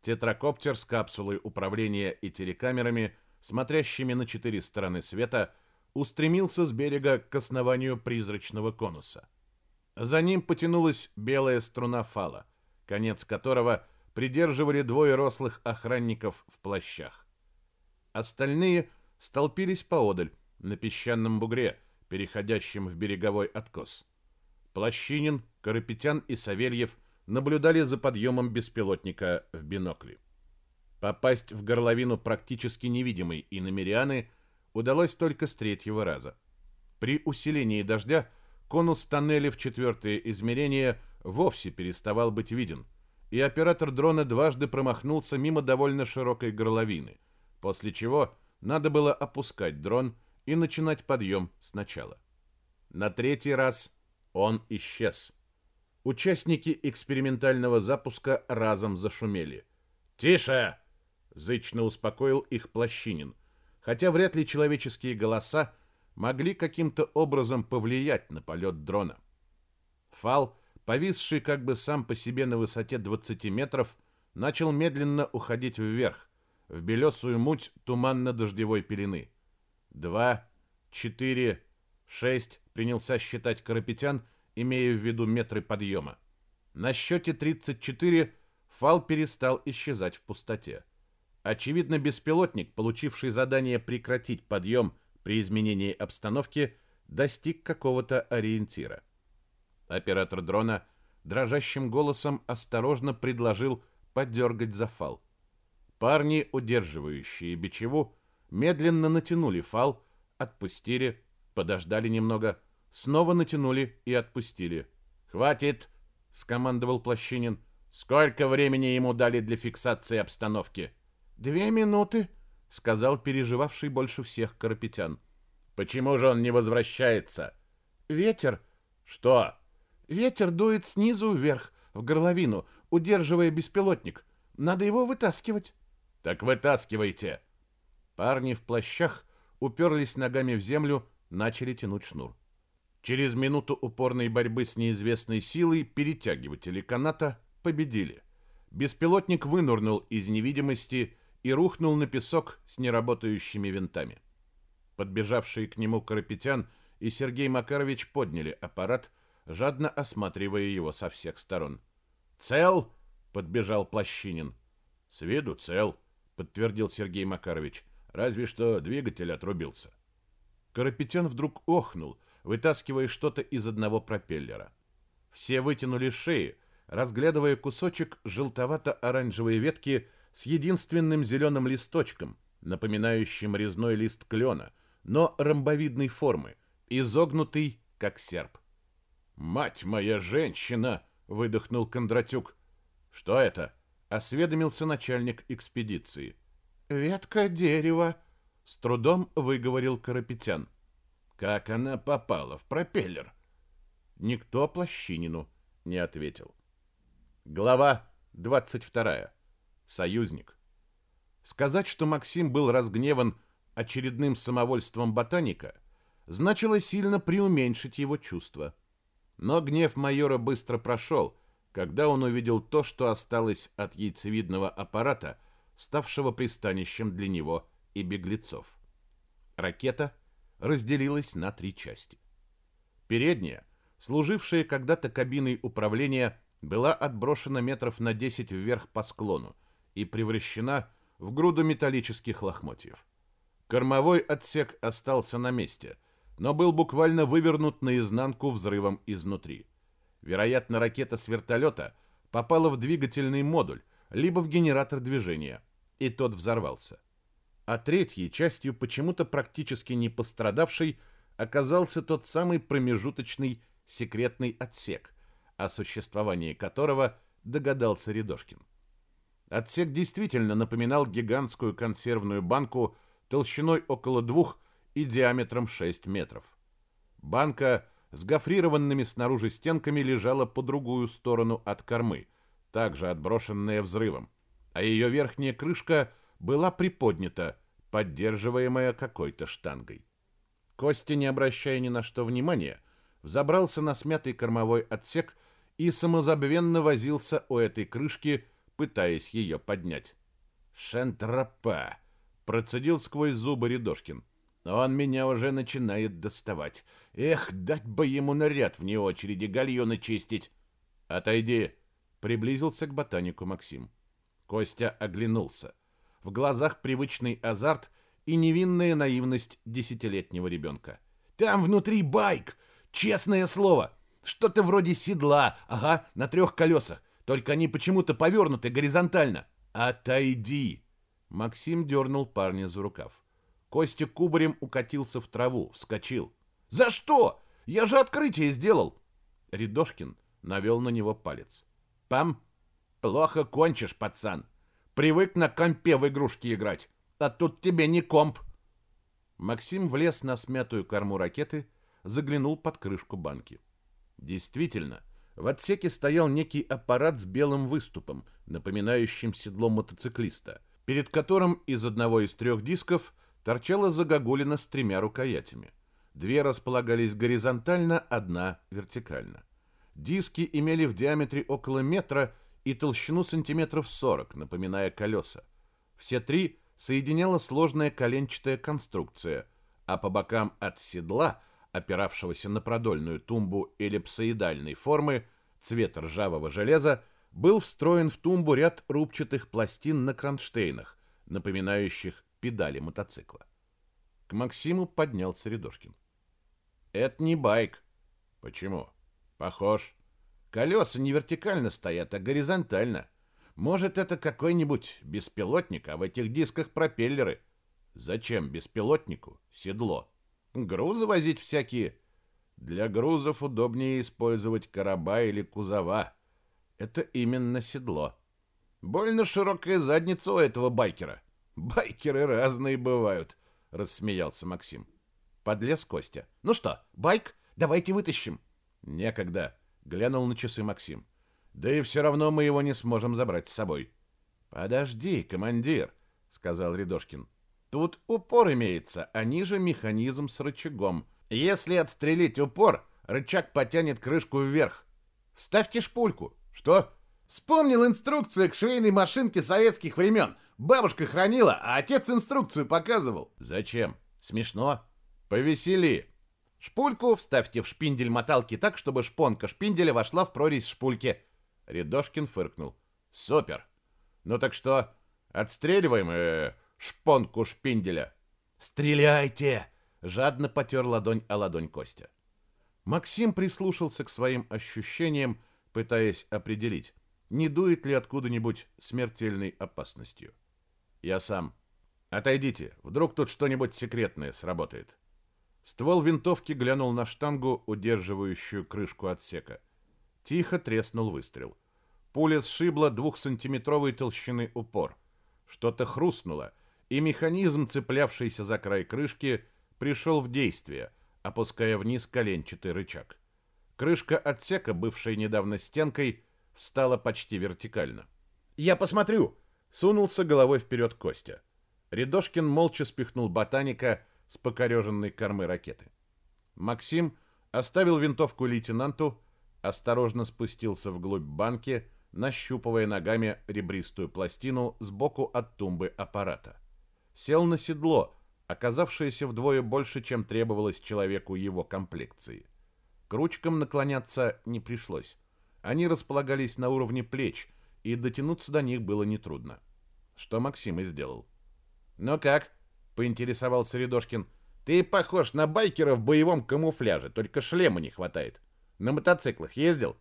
Тетракоптер с капсулой управления и телекамерами, смотрящими на четыре стороны света, устремился с берега к основанию призрачного конуса. За ним потянулась белая струна фала, конец которого придерживали двое рослых охранников в плащах. Остальные столпились поодаль, на песчаном бугре, переходящем в береговой откос. Плащинин, Карапетян и Савельев наблюдали за подъемом беспилотника в бинокли. Попасть в горловину практически невидимой иномерианы удалось только с третьего раза. При усилении дождя конус тоннеля в четвертое измерение вовсе переставал быть виден, и оператор дрона дважды промахнулся мимо довольно широкой горловины, после чего надо было опускать дрон и начинать подъем сначала. На третий раз он исчез. Участники экспериментального запуска разом зашумели. «Тише!» — зычно успокоил их Плащинин, хотя вряд ли человеческие голоса могли каким-то образом повлиять на полет дрона. Фал, повисший как бы сам по себе на высоте 20 метров, начал медленно уходить вверх, в белесую муть туманно-дождевой пелены два, четыре, шесть, принялся считать Карапетян, имея в виду метры подъема. На счете 34 фал перестал исчезать в пустоте. Очевидно, беспилотник, получивший задание прекратить подъем при изменении обстановки, достиг какого-то ориентира. Оператор дрона дрожащим голосом осторожно предложил подергать за фал. Парни, удерживающие бичеву, медленно натянули фал, отпустили, подождали немного, снова натянули и отпустили. «Хватит!» — скомандовал Плащинин. «Сколько времени ему дали для фиксации обстановки?» «Две минуты», — сказал переживавший больше всех Карапетян. «Почему же он не возвращается?» «Ветер». «Что?» «Ветер дует снизу вверх, в горловину, удерживая беспилотник. Надо его вытаскивать». «Так вытаскивайте!» Парни в плащах уперлись ногами в землю, начали тянуть шнур. Через минуту упорной борьбы с неизвестной силой перетягиватели каната победили. Беспилотник вынурнул из невидимости и рухнул на песок с неработающими винтами. Подбежавшие к нему Карапетян и Сергей Макарович подняли аппарат, жадно осматривая его со всех сторон. «Цел?» — подбежал Плащинин. «С виду цел», — подтвердил Сергей Макарович. Разве что двигатель отрубился. Карапетян вдруг охнул, вытаскивая что-то из одного пропеллера. Все вытянули шеи, разглядывая кусочек желтовато-оранжевой ветки с единственным зеленым листочком, напоминающим резной лист клена, но ромбовидной формы, изогнутый, как серп. «Мать моя женщина!» — выдохнул Кондратюк. «Что это?» — осведомился начальник экспедиции. «Ветка дерева», — с трудом выговорил Карапетян. «Как она попала в пропеллер?» Никто Плащинину не ответил. Глава 22. Союзник. Сказать, что Максим был разгневан, очередным самовольством ботаника, значило сильно преуменьшить его чувства. Но гнев майора быстро прошел, когда он увидел то, что осталось от яйцевидного аппарата, ставшего пристанищем для него и беглецов. Ракета разделилась на три части. Передняя, служившая когда-то кабиной управления, была отброшена метров на 10 вверх по склону и превращена в груду металлических лохмотьев. Кормовой отсек остался на месте, но был буквально вывернут наизнанку взрывом изнутри. Вероятно, ракета с вертолета попала в двигательный модуль, либо в генератор движения, и тот взорвался. А третьей частью, почему-то практически не пострадавшей, оказался тот самый промежуточный секретный отсек, о существовании которого догадался Рядошкин. Отсек действительно напоминал гигантскую консервную банку толщиной около двух и диаметром 6 метров. Банка с гофрированными снаружи стенками лежала по другую сторону от кормы, также отброшенная взрывом, а ее верхняя крышка была приподнята, поддерживаемая какой-то штангой. Костя, не обращая ни на что внимания, взобрался на смятый кормовой отсек и самозабвенно возился у этой крышки, пытаясь ее поднять. «Шантропа!» — процедил сквозь зубы Рядошкин. «Он меня уже начинает доставать. Эх, дать бы ему наряд вне очереди гальоны чистить!» «Отойди!» — приблизился к ботанику Максим. Костя оглянулся. В глазах привычный азарт и невинная наивность десятилетнего ребенка. «Там внутри байк! Честное слово! Что-то вроде седла, ага, на трех колесах. Только они почему-то повернуты горизонтально. Отойди!» Максим дернул парня за рукав. Костя кубарем укатился в траву, вскочил. «За что? Я же открытие сделал!» Рядошкин навел на него палец. «Пам, плохо кончишь, пацан. Привык на компе в игрушки играть, а тут тебе не комп». Максим влез на смятую корму ракеты, заглянул под крышку банки. Действительно, в отсеке стоял некий аппарат с белым выступом, напоминающим седло мотоциклиста, перед которым из одного из трех дисков торчала загогулина с тремя рукоятями. Две располагались горизонтально, одна вертикально. Диски имели в диаметре около метра и толщину сантиметров 40, напоминая колеса. Все три соединяла сложная коленчатая конструкция, а по бокам от седла – опиравшегося на продольную тумбу эллипсоидальной формы цвета ржавого железа, был встроен в тумбу ряд рубчатых пластин на кронштейнах, напоминающих педали мотоцикла. К Максиму поднялся Рядошкин. «Это не байк». «Почему?» «Похож. Колеса не вертикально стоят, а горизонтально. Может, это какой-нибудь беспилотник, а в этих дисках пропеллеры. Зачем беспилотнику седло?» Грузы возить всякие. Для грузов удобнее использовать короба или кузова. Это именно седло. Больно широкая задница у этого байкера. Байкеры разные бывают, рассмеялся Максим. Подлез Костя. Ну что, байк? Давайте вытащим. Некогда, глянул на часы Максим. Да и все равно мы его не сможем забрать с собой. Подожди, командир, сказал Рядошкин. Тут упор имеется, а ниже механизм с рычагом. Если отстрелить упор, рычаг потянет крышку вверх. Ставьте шпульку. Что? Вспомнил инструкцию к швейной машинке советских времен. Бабушка хранила, а отец инструкцию показывал. Зачем? Смешно. Повесели. Шпульку вставьте в шпиндель моталки так, чтобы шпонка шпинделя вошла в прорезь шпульки. Рядошкин фыркнул. Супер. Ну так что, отстреливаем, э, шпонку шпинделя. «Стреляйте!» — жадно потер ладонь о ладонь Костя. Максим прислушался к своим ощущениям, пытаясь определить, не дует ли откуда-нибудь смертельной опасностью. «Я сам. Отойдите, вдруг тут что-нибудь секретное сработает». Ствол винтовки глянул на штангу, удерживающую крышку отсека. Тихо треснул выстрел. Пуля сшибла двухсантиметровой толщины упор. Что-то хрустнуло, и механизм, цеплявшийся за край крышки, пришел в действие, опуская вниз коленчатый рычаг. Крышка отсека, бывшая недавно стенкой, встала почти вертикально. «Я посмотрю!» — сунулся головой вперед Костя. Рядошкин молча спихнул ботаника с покореженной кормы ракеты. Максим оставил винтовку лейтенанту, осторожно спустился вглубь банки, нащупывая ногами ребристую пластину сбоку от тумбы аппарата. Сел на седло, оказавшееся вдвое больше, чем требовалось человеку его комплекции. К ручкам наклоняться не пришлось. Они располагались на уровне плеч, и дотянуться до них было нетрудно. Что Максим и сделал. «Ну как?» — поинтересовался Рядошкин. «Ты похож на байкера в боевом камуфляже, только шлема не хватает. На мотоциклах ездил?»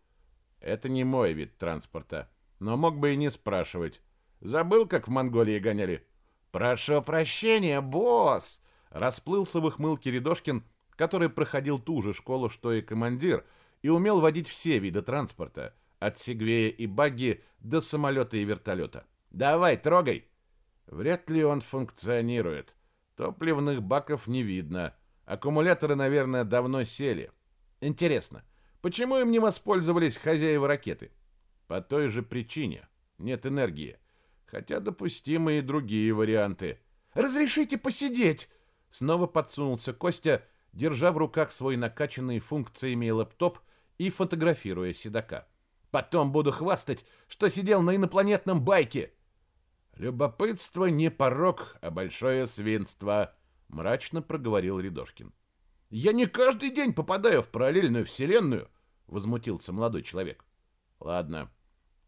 «Это не мой вид транспорта, но мог бы и не спрашивать. Забыл, как в Монголии гоняли?» «Прошу прощения, босс!» Расплылся в ухмылке Рядошкин, который проходил ту же школу, что и командир, и умел водить все виды транспорта, от сегвея и багги до самолета и вертолета. «Давай, трогай!» Вряд ли он функционирует. Топливных баков не видно. Аккумуляторы, наверное, давно сели. Интересно, почему им не воспользовались хозяева ракеты? По той же причине. Нет энергии. Хотя допустимы и другие варианты. «Разрешите посидеть!» Снова подсунулся Костя, держа в руках свой накачанный функциями лэптоп и фотографируя седока. «Потом буду хвастать, что сидел на инопланетном байке!» «Любопытство не порог, а большое свинство», — мрачно проговорил Рядошкин. «Я не каждый день попадаю в параллельную вселенную», — возмутился молодой человек. «Ладно,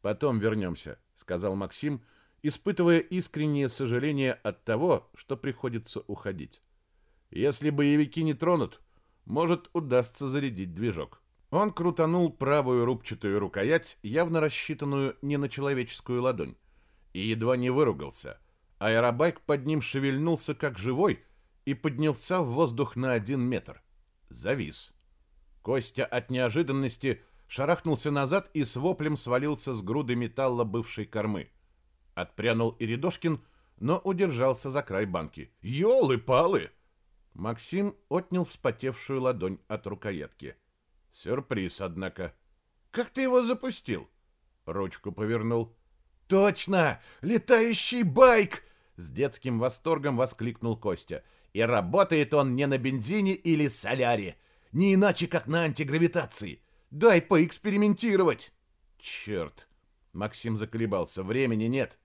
потом вернемся», — сказал Максим, испытывая искреннее сожаление от того, что приходится уходить. «Если боевики не тронут, может, удастся зарядить движок». Он крутанул правую рубчатую рукоять, явно рассчитанную не на человеческую ладонь, и едва не выругался. Аэробайк под ним шевельнулся как живой и поднялся в воздух на один метр. Завис. Костя от неожиданности шарахнулся назад и с воплем свалился с груды металла бывшей кормы. Отпрянул и Рядошкин, но удержался за край банки. «Елы-палы!» Максим отнял вспотевшую ладонь от рукоятки. Сюрприз, однако. «Как ты его запустил?» Ручку повернул. «Точно! Летающий байк!» С детским восторгом воскликнул Костя. «И работает он не на бензине или соляре, не иначе, как на антигравитации. Дай поэкспериментировать!» «Черт!» Максим заколебался. «Времени нет».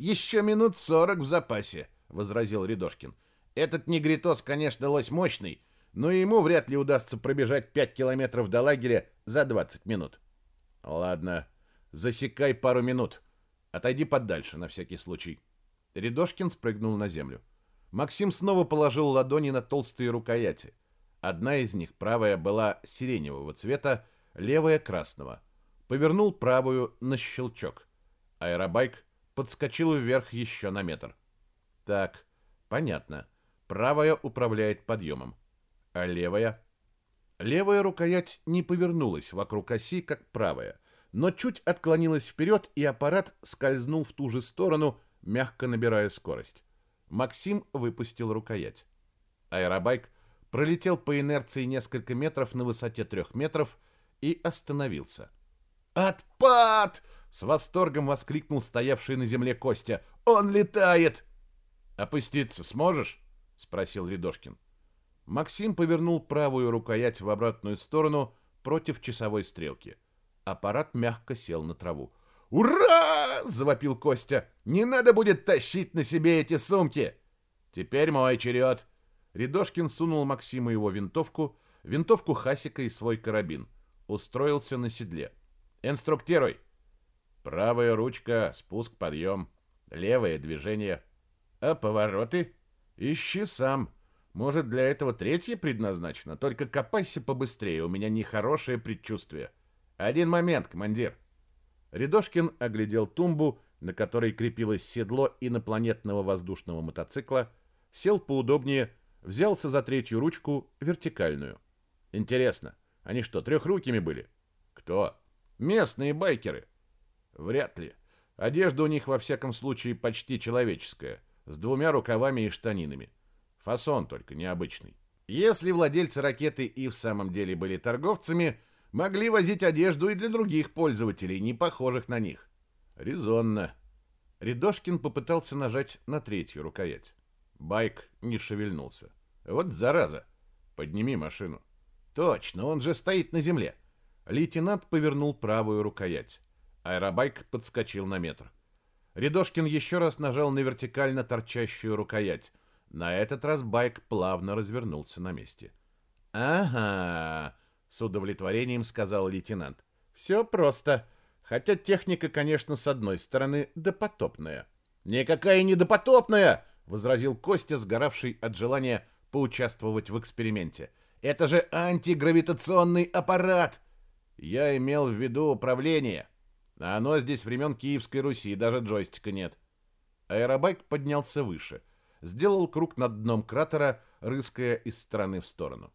«Еще минут сорок в запасе», — возразил Рядошкин. «Этот негритос, конечно, лось мощный, но ему вряд ли удастся пробежать пять километров до лагеря за двадцать минут». «Ладно, засекай пару минут», Отойди подальше, на всякий случай. Рядошкин спрыгнул на землю. Максим снова положил ладони на толстые рукояти. Одна из них, правая, была сиреневого цвета, левая — красного. Повернул правую на щелчок. Аэробайк подскочил вверх еще на метр. Так, понятно. Правая управляет подъемом. А левая? Левая рукоять не повернулась вокруг оси, как правая — но чуть отклонилась вперед, и аппарат скользнул в ту же сторону, мягко набирая скорость. Максим выпустил рукоять. Аэробайк пролетел по инерции несколько метров на высоте трех метров и остановился. «Отпад!» — с восторгом воскликнул стоявший на земле Костя. «Он летает!» «Опуститься сможешь?» — спросил Рядошкин. Максим повернул правую рукоять в обратную сторону против часовой стрелки. — Аппарат мягко сел на траву. «Ура!» — завопил Костя. «Не надо будет тащить на себе эти сумки!» «Теперь мой черед!» Рядошкин сунул Максиму его винтовку, винтовку Хасика и свой карабин. Устроился на седле. «Инструктируй!» Правая ручка, спуск, подъем. Левое движение. А повороты? Ищи сам. Может, для этого третье предназначено? Только копайся побыстрее, у меня нехорошее предчувствие. «Один момент, командир!» Рядошкин оглядел тумбу, на которой крепилось седло инопланетного воздушного мотоцикла, сел поудобнее, взялся за третью ручку, вертикальную. «Интересно, они что, трехрукими были?» «Кто?» «Местные байкеры». «Вряд ли. Одежда у них, во всяком случае, почти человеческая, с двумя рукавами и штанинами. Фасон только необычный. Если владельцы ракеты и в самом деле были торговцами, Могли возить одежду и для других пользователей, не похожих на них. Резонно. Рядошкин попытался нажать на третью рукоять. Байк не шевельнулся. Вот зараза. Подними машину. Точно, он же стоит на земле. Лейтенант повернул правую рукоять. Аэробайк подскочил на метр. Рядошкин еще раз нажал на вертикально торчащую рукоять. На этот раз байк плавно развернулся на месте. «Ага», — с удовлетворением сказал лейтенант. «Все просто. Хотя техника, конечно, с одной стороны допотопная». «Никакая не допотопная!» — возразил Костя, сгоравший от желания поучаствовать в эксперименте. «Это же антигравитационный аппарат!» «Я имел в виду управление. А оно здесь времен Киевской Руси, даже джойстика нет». Аэробайк поднялся выше, сделал круг над дном кратера, рыская из стороны в сторону.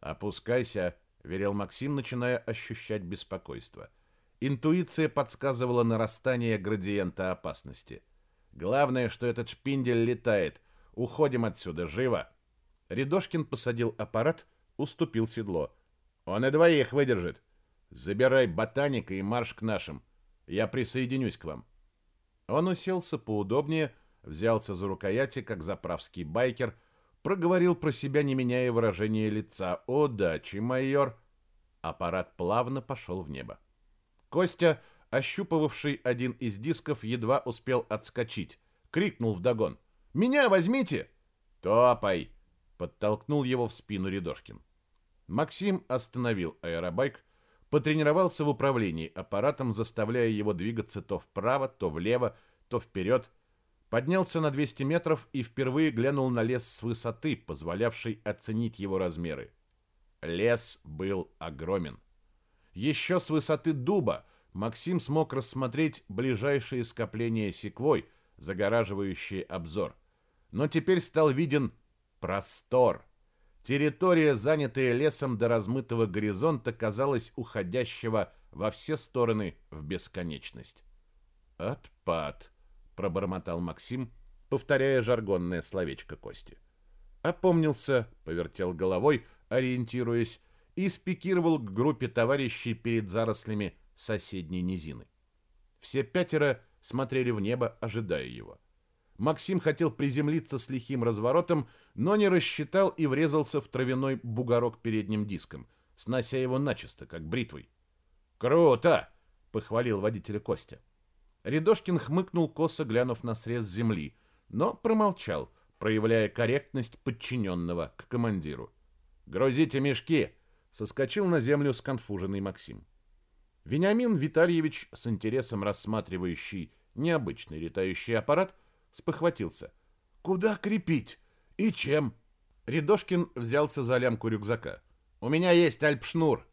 «Опускайся», — велел Максим, начиная ощущать беспокойство. Интуиция подсказывала нарастание градиента опасности. «Главное, что этот шпиндель летает. Уходим отсюда, живо!» Рядошкин посадил аппарат, уступил седло. «Он и двоих выдержит. Забирай ботаника и марш к нашим. Я присоединюсь к вам». Он уселся поудобнее, взялся за рукояти, как заправский байкер, проговорил про себя, не меняя выражения лица. «Удачи, майор!» Аппарат плавно пошел в небо. Костя, ощупывавший один из дисков, едва успел отскочить. Крикнул вдогон. «Меня возьмите!» «Топай!» Подтолкнул его в спину Рядошкин. Максим остановил аэробайк, потренировался в управлении аппаратом, заставляя его двигаться то вправо, то влево, то вперед, поднялся на 200 метров и впервые глянул на лес с высоты, позволявшей оценить его размеры. Лес был огромен. Еще с высоты дуба Максим смог рассмотреть ближайшие скопления секвой, загораживающие обзор. Но теперь стал виден Простор. Территория, занятая лесом до размытого горизонта, казалась уходящего во все стороны в бесконечность. «Отпад», — пробормотал Максим, повторяя жаргонное словечко Кости. Опомнился, повертел головой, ориентируясь, и спикировал к группе товарищей перед зарослями соседней низины. Все пятеро смотрели в небо, ожидая его. Максим хотел приземлиться с лихим разворотом, но не рассчитал и врезался в травяной бугорок передним диском, снося его начисто, как бритвой. «Круто!» — похвалил водителя Костя. Рядошкин хмыкнул косо, глянув на срез земли, но промолчал, проявляя корректность подчиненного к командиру. «Грузите мешки!» — соскочил на землю сконфуженный Максим. Вениамин Витальевич, с интересом рассматривающий необычный летающий аппарат, спохватился. «Куда крепить? И чем?» Рядошкин взялся за лямку рюкзака. «У меня есть альпшнур».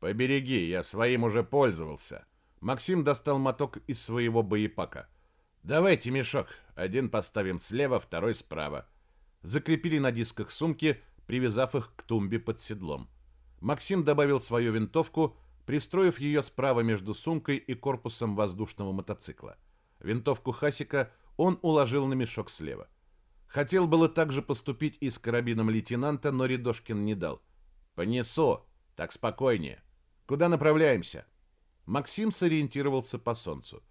«Побереги, я своим уже пользовался». Максим достал моток из своего боепака. «Давайте мешок. Один поставим слева, второй справа». Закрепили на дисках сумки, привязав их к тумбе под седлом. Максим добавил свою винтовку, пристроив ее справа между сумкой и корпусом воздушного мотоцикла. Винтовку Хасика он уложил на мешок слева. Хотел было так же поступить и с карабином лейтенанта, но Рядошкин не дал. «Понесу, так спокойнее. Куда направляемся?» Максим сориентировался по солнцу.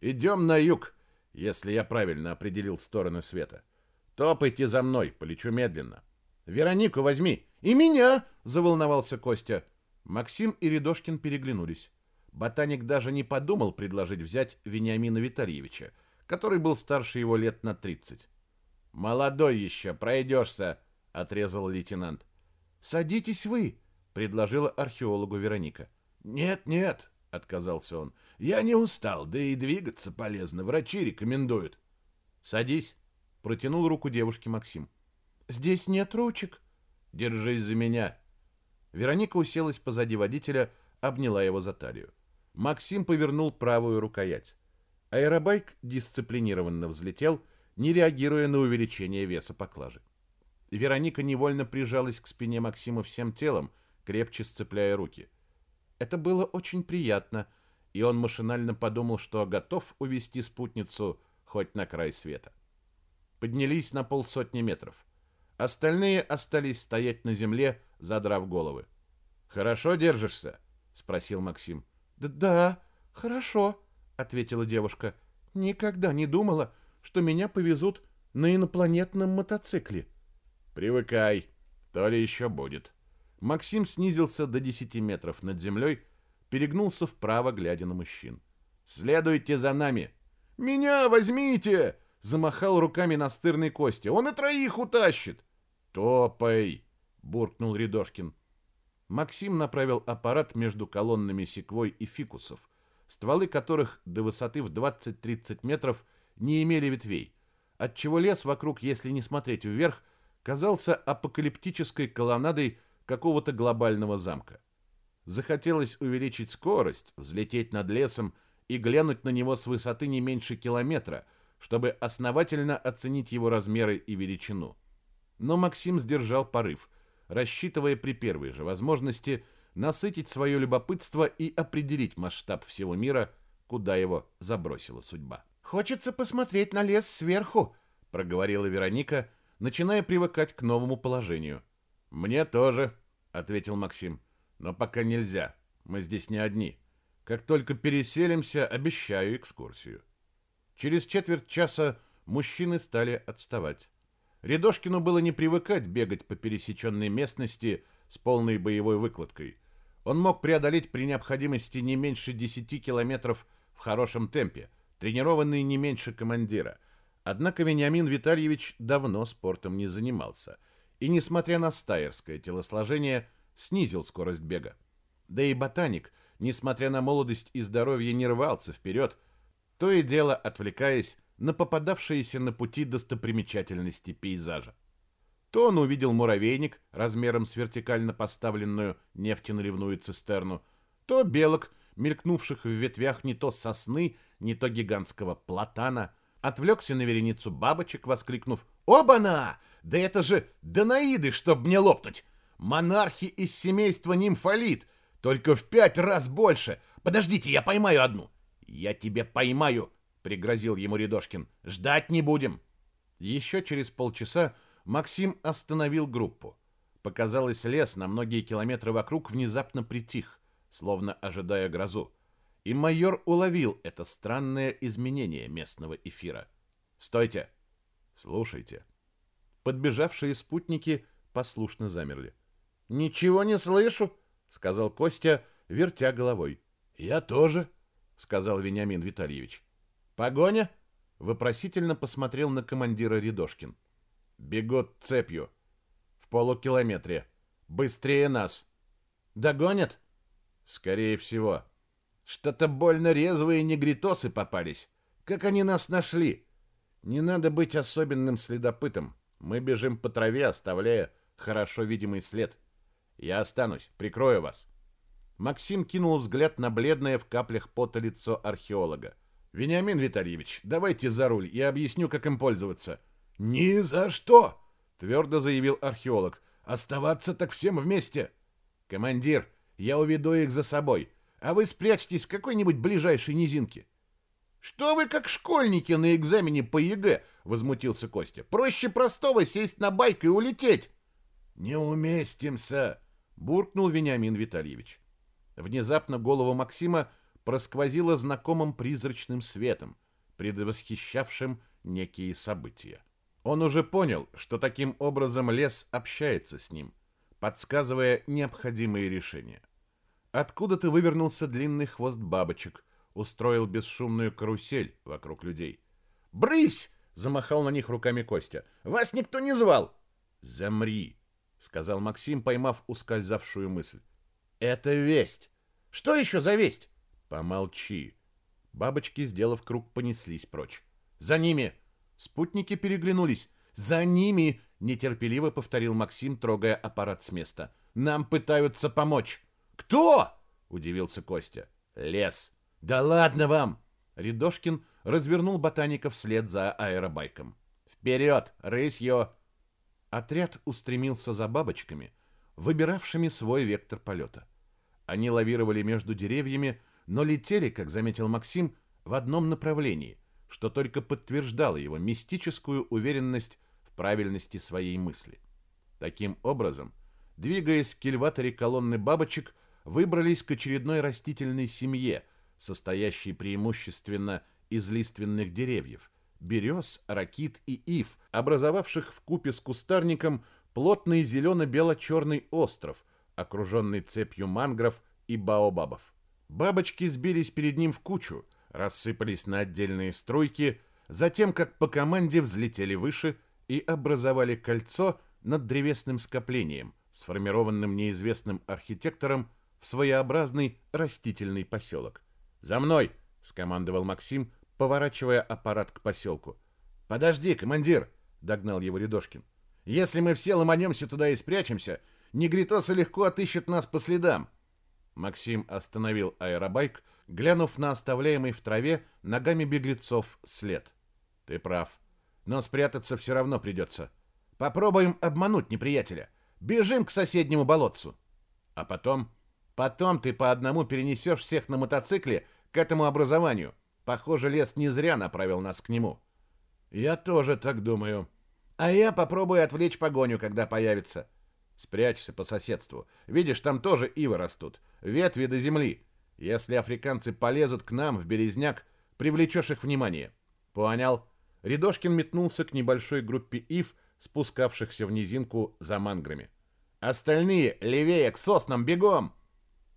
«Идем на юг, если я правильно определил стороны света. Топайте за мной, полечу медленно. Веронику возьми. И меня!» — заволновался Костя. Максим и Рядошкин переглянулись. Ботаник даже не подумал предложить взять Вениамина Витальевича — который был старше его лет на 30. «Молодой еще, пройдешься», — отрезал лейтенант. «Садитесь вы», — предложила археологу Вероника. «Нет, нет», — отказался он. «Я не устал, да и двигаться полезно. Врачи рекомендуют». «Садись», — протянул руку девушке Максим. «Здесь нет ручек». «Держись за меня». Вероника уселась позади водителя, обняла его за талию. Максим повернул правую рукоять. Аэробайк дисциплинированно взлетел, не реагируя на увеличение веса поклажи. Вероника невольно прижалась к спине Максима всем телом, крепче сцепляя руки. Это было очень приятно, и он машинально подумал, что готов увести спутницу хоть на край света. Поднялись на полсотни метров. Остальные остались стоять на земле, задрав головы. «Хорошо держишься?» — спросил Максим. «Да, да хорошо», ответила девушка. Никогда не думала, что меня повезут на инопланетном мотоцикле. Привыкай, то ли еще будет. Максим снизился до 10 метров над землей, перегнулся вправо, глядя на мужчин. «Следуйте за нами!» «Меня возьмите!» — замахал руками настырный Костя. «Он и троих утащит!» «Топай!» — буркнул Рядошкин. Максим направил аппарат между колоннами секвой и фикусов, стволы которых до высоты в 20-30 метров не имели ветвей, отчего лес вокруг, если не смотреть вверх, казался апокалиптической колоннадой какого-то глобального замка. Захотелось увеличить скорость, взлететь над лесом и глянуть на него с высоты не меньше километра, чтобы основательно оценить его размеры и величину. Но Максим сдержал порыв, рассчитывая при первой же возможности насытить свое любопытство и определить масштаб всего мира, куда его забросила судьба. «Хочется посмотреть на лес сверху», — проговорила Вероника, начиная привыкать к новому положению. «Мне тоже», — ответил Максим. «Но пока нельзя. Мы здесь не одни. Как только переселимся, обещаю экскурсию». Через четверть часа мужчины стали отставать. Рядошкину было не привыкать бегать по пересеченной местности с полной боевой выкладкой. Он мог преодолеть при необходимости не меньше 10 километров в хорошем темпе, тренированный не меньше командира — Однако Вениамин Витальевич давно спортом не занимался и, несмотря на стайерское телосложение, снизил скорость бега. Да и ботаник, несмотря на молодость и здоровье, не рвался вперед, то и дело отвлекаясь на попадавшиеся на пути достопримечательности пейзажа. То он увидел муравейник размером с вертикально поставленную нефтеналивную цистерну, то белок, мелькнувших в ветвях не то сосны, не то гигантского платана – Отвлекся на вереницу бабочек, воскликнув «Оба-на! Да это же Данаиды, чтоб мне лопнуть! Монархи из семейства нимфолит, только в пять раз больше! Подождите, я поймаю одну!» «Я тебе поймаю!» — пригрозил ему Рядошкин. «Ждать не будем!» Еще через полчаса Максим остановил группу. Показалось, лес на многие километры вокруг внезапно притих, словно ожидая грозу и майор уловил это странное изменение местного эфира. «Стойте! Слушайте!» Подбежавшие спутники послушно замерли. «Ничего не слышу!» — сказал Костя, вертя головой. «Я тоже!» — сказал Вениамин Витальевич. «Погоня?» — вопросительно посмотрел на командира Рядошкин. «Бегут цепью. В полукилометре. Быстрее нас. Догонят?» «Скорее всего», что-то больно резвые негритосы попались. Как они нас нашли? Не надо быть особенным следопытом. Мы бежим по траве, оставляя хорошо видимый след. Я останусь, прикрою вас. Максим кинул взгляд на бледное в каплях пота лицо археолога. Вениамин Витальевич, давайте за руль, я объясню, как им пользоваться. Ни за что, твердо заявил археолог. Оставаться так всем вместе. Командир, я уведу их за собой а вы спрячьтесь в какой-нибудь ближайшей низинке. Что вы как школьники на экзамене по ЕГЭ, возмутился Костя. Проще простого сесть на байк и улететь. Не уместимся, буркнул Вениамин Витальевич. Внезапно голову Максима просквозило знакомым призрачным светом, предвосхищавшим некие события. Он уже понял, что таким образом лес общается с ним, подсказывая необходимые решения. Откуда-то вывернулся длинный хвост бабочек, устроил бесшумную карусель вокруг людей. «Брысь!» — замахал на них руками Костя. «Вас никто не звал!» «Замри!» — сказал Максим, поймав ускользавшую мысль. «Это весть!» «Что еще за весть?» «Помолчи!» Бабочки, сделав круг, понеслись прочь. «За ними!» Спутники переглянулись. «За ними!» — нетерпеливо повторил Максим, трогая аппарат с места. «Нам пытаются помочь!» «Кто?» — удивился Костя. «Лес». «Да ладно вам!» Рядошкин развернул ботаника вслед за аэробайком. «Вперед! Рысьё!» Отряд устремился за бабочками, выбиравшими свой вектор полета. Они лавировали между деревьями, но летели, как заметил Максим, в одном направлении, что только подтверждало его мистическую уверенность в правильности своей мысли. Таким образом, двигаясь в кильваторе колонны бабочек, выбрались к очередной растительной семье, состоящей преимущественно из лиственных деревьев, берез, ракит и ив, образовавших в купе с кустарником плотный зелено-бело-черный остров, окруженный цепью мангров и баобабов. Бабочки сбились перед ним в кучу, рассыпались на отдельные струйки, затем, как по команде, взлетели выше и образовали кольцо над древесным скоплением, сформированным неизвестным архитектором в своеобразный растительный поселок. «За мной!» — скомандовал Максим, поворачивая аппарат к поселку. «Подожди, командир!» — догнал его Рядошкин. «Если мы все ломанемся туда и спрячемся, негритосы легко отыщут нас по следам». Максим остановил аэробайк, глянув на оставляемый в траве ногами беглецов след. «Ты прав. Но спрятаться все равно придется. Попробуем обмануть неприятеля. Бежим к соседнему болотцу. А потом... Потом ты по одному перенесешь всех на мотоцикле к этому образованию. Похоже, лес не зря направил нас к нему. Я тоже так думаю. А я попробую отвлечь погоню, когда появится. Спрячься по соседству. Видишь, там тоже ивы растут. Ветви до земли. Если африканцы полезут к нам в березняк, привлечешь их внимание. Понял? Рядошкин метнулся к небольшой группе ив, спускавшихся в низинку за манграми. «Остальные левее, к соснам, бегом!»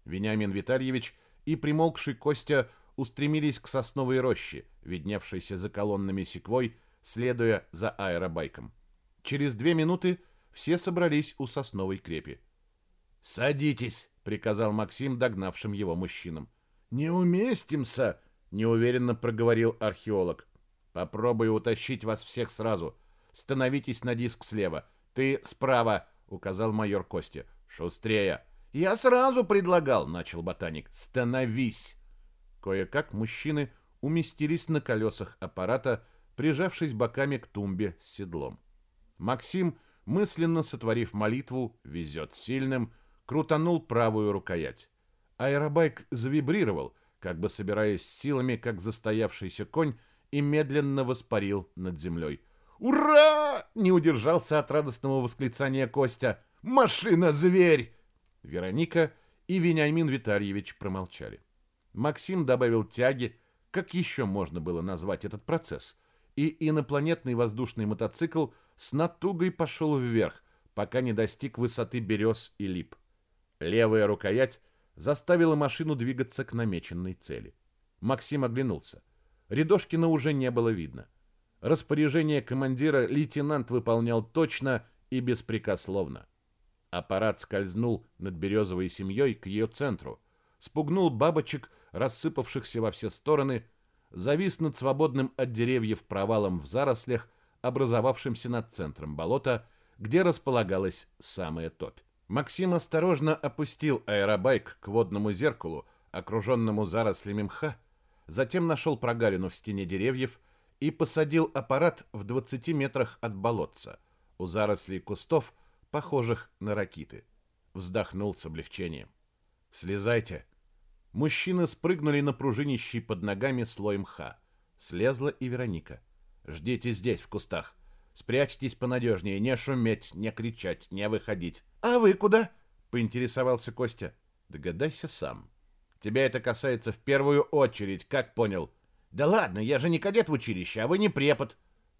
Вениамин Витальевич и примолкший Костя устремились к сосновой роще, видневшейся за колоннами секвой, следуя за аэробайком. Через две минуты все собрались у сосновой крепи. «Садитесь!» — приказал Максим догнавшим его мужчинам. «Не уместимся!» — неуверенно проговорил археолог. «Попробую утащить вас всех сразу. Становитесь на диск слева. Ты справа!» — указал майор Костя. «Шустрее!» «Я сразу предлагал!» — начал ботаник. «Становись!» Кое-как мужчины уместились на колесах аппарата, прижавшись боками к тумбе с седлом. Максим, мысленно сотворив молитву «Везет сильным», крутанул правую рукоять. Аэробайк завибрировал, как бы собираясь силами, как застоявшийся конь, и медленно воспарил над землей. «Ура!» — не удержался от радостного восклицания Костя. «Машина-зверь!» Вероника и Вениамин Витальевич промолчали. Максим добавил тяги, как еще можно было назвать этот процесс, и инопланетный воздушный мотоцикл с натугой пошел вверх, пока не достиг высоты берез и лип. Левая рукоять заставила машину двигаться к намеченной цели. Максим оглянулся. Рядошкина уже не было видно. Распоряжение командира лейтенант выполнял точно и беспрекословно. Аппарат скользнул над березовой семьей к ее центру, спугнул бабочек рассыпавшихся во все стороны, завис над свободным от деревьев провалом в зарослях, образовавшимся над центром болота, где располагалась самая топь. Максим осторожно опустил аэробайк к водному зеркалу, окруженному зарослями мха, затем нашел прогалину в стене деревьев и посадил аппарат в 20 метрах от болотца, у зарослей кустов, похожих на ракиты. Вздохнул с облегчением. «Слезайте», Мужчины спрыгнули на пружинищий под ногами слой мха. Слезла и Вероника. «Ждите здесь, в кустах. Спрячьтесь понадежнее, не шуметь, не кричать, не выходить». «А вы куда?» — поинтересовался Костя. «Догадайся сам. Тебя это касается в первую очередь, как понял?» «Да ладно, я же не кадет в училище, а вы не препод».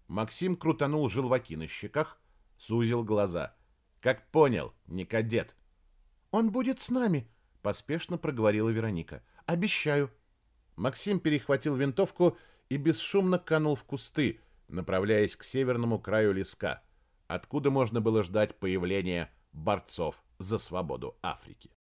Максим крутанул желваки на щеках, сузил глаза. «Как понял, не кадет». «Он будет с нами», поспешно проговорила Вероника. Обещаю. Максим перехватил винтовку и бесшумно канул в кусты, направляясь к северному краю леска, откуда можно было ждать появления борцов за свободу Африки.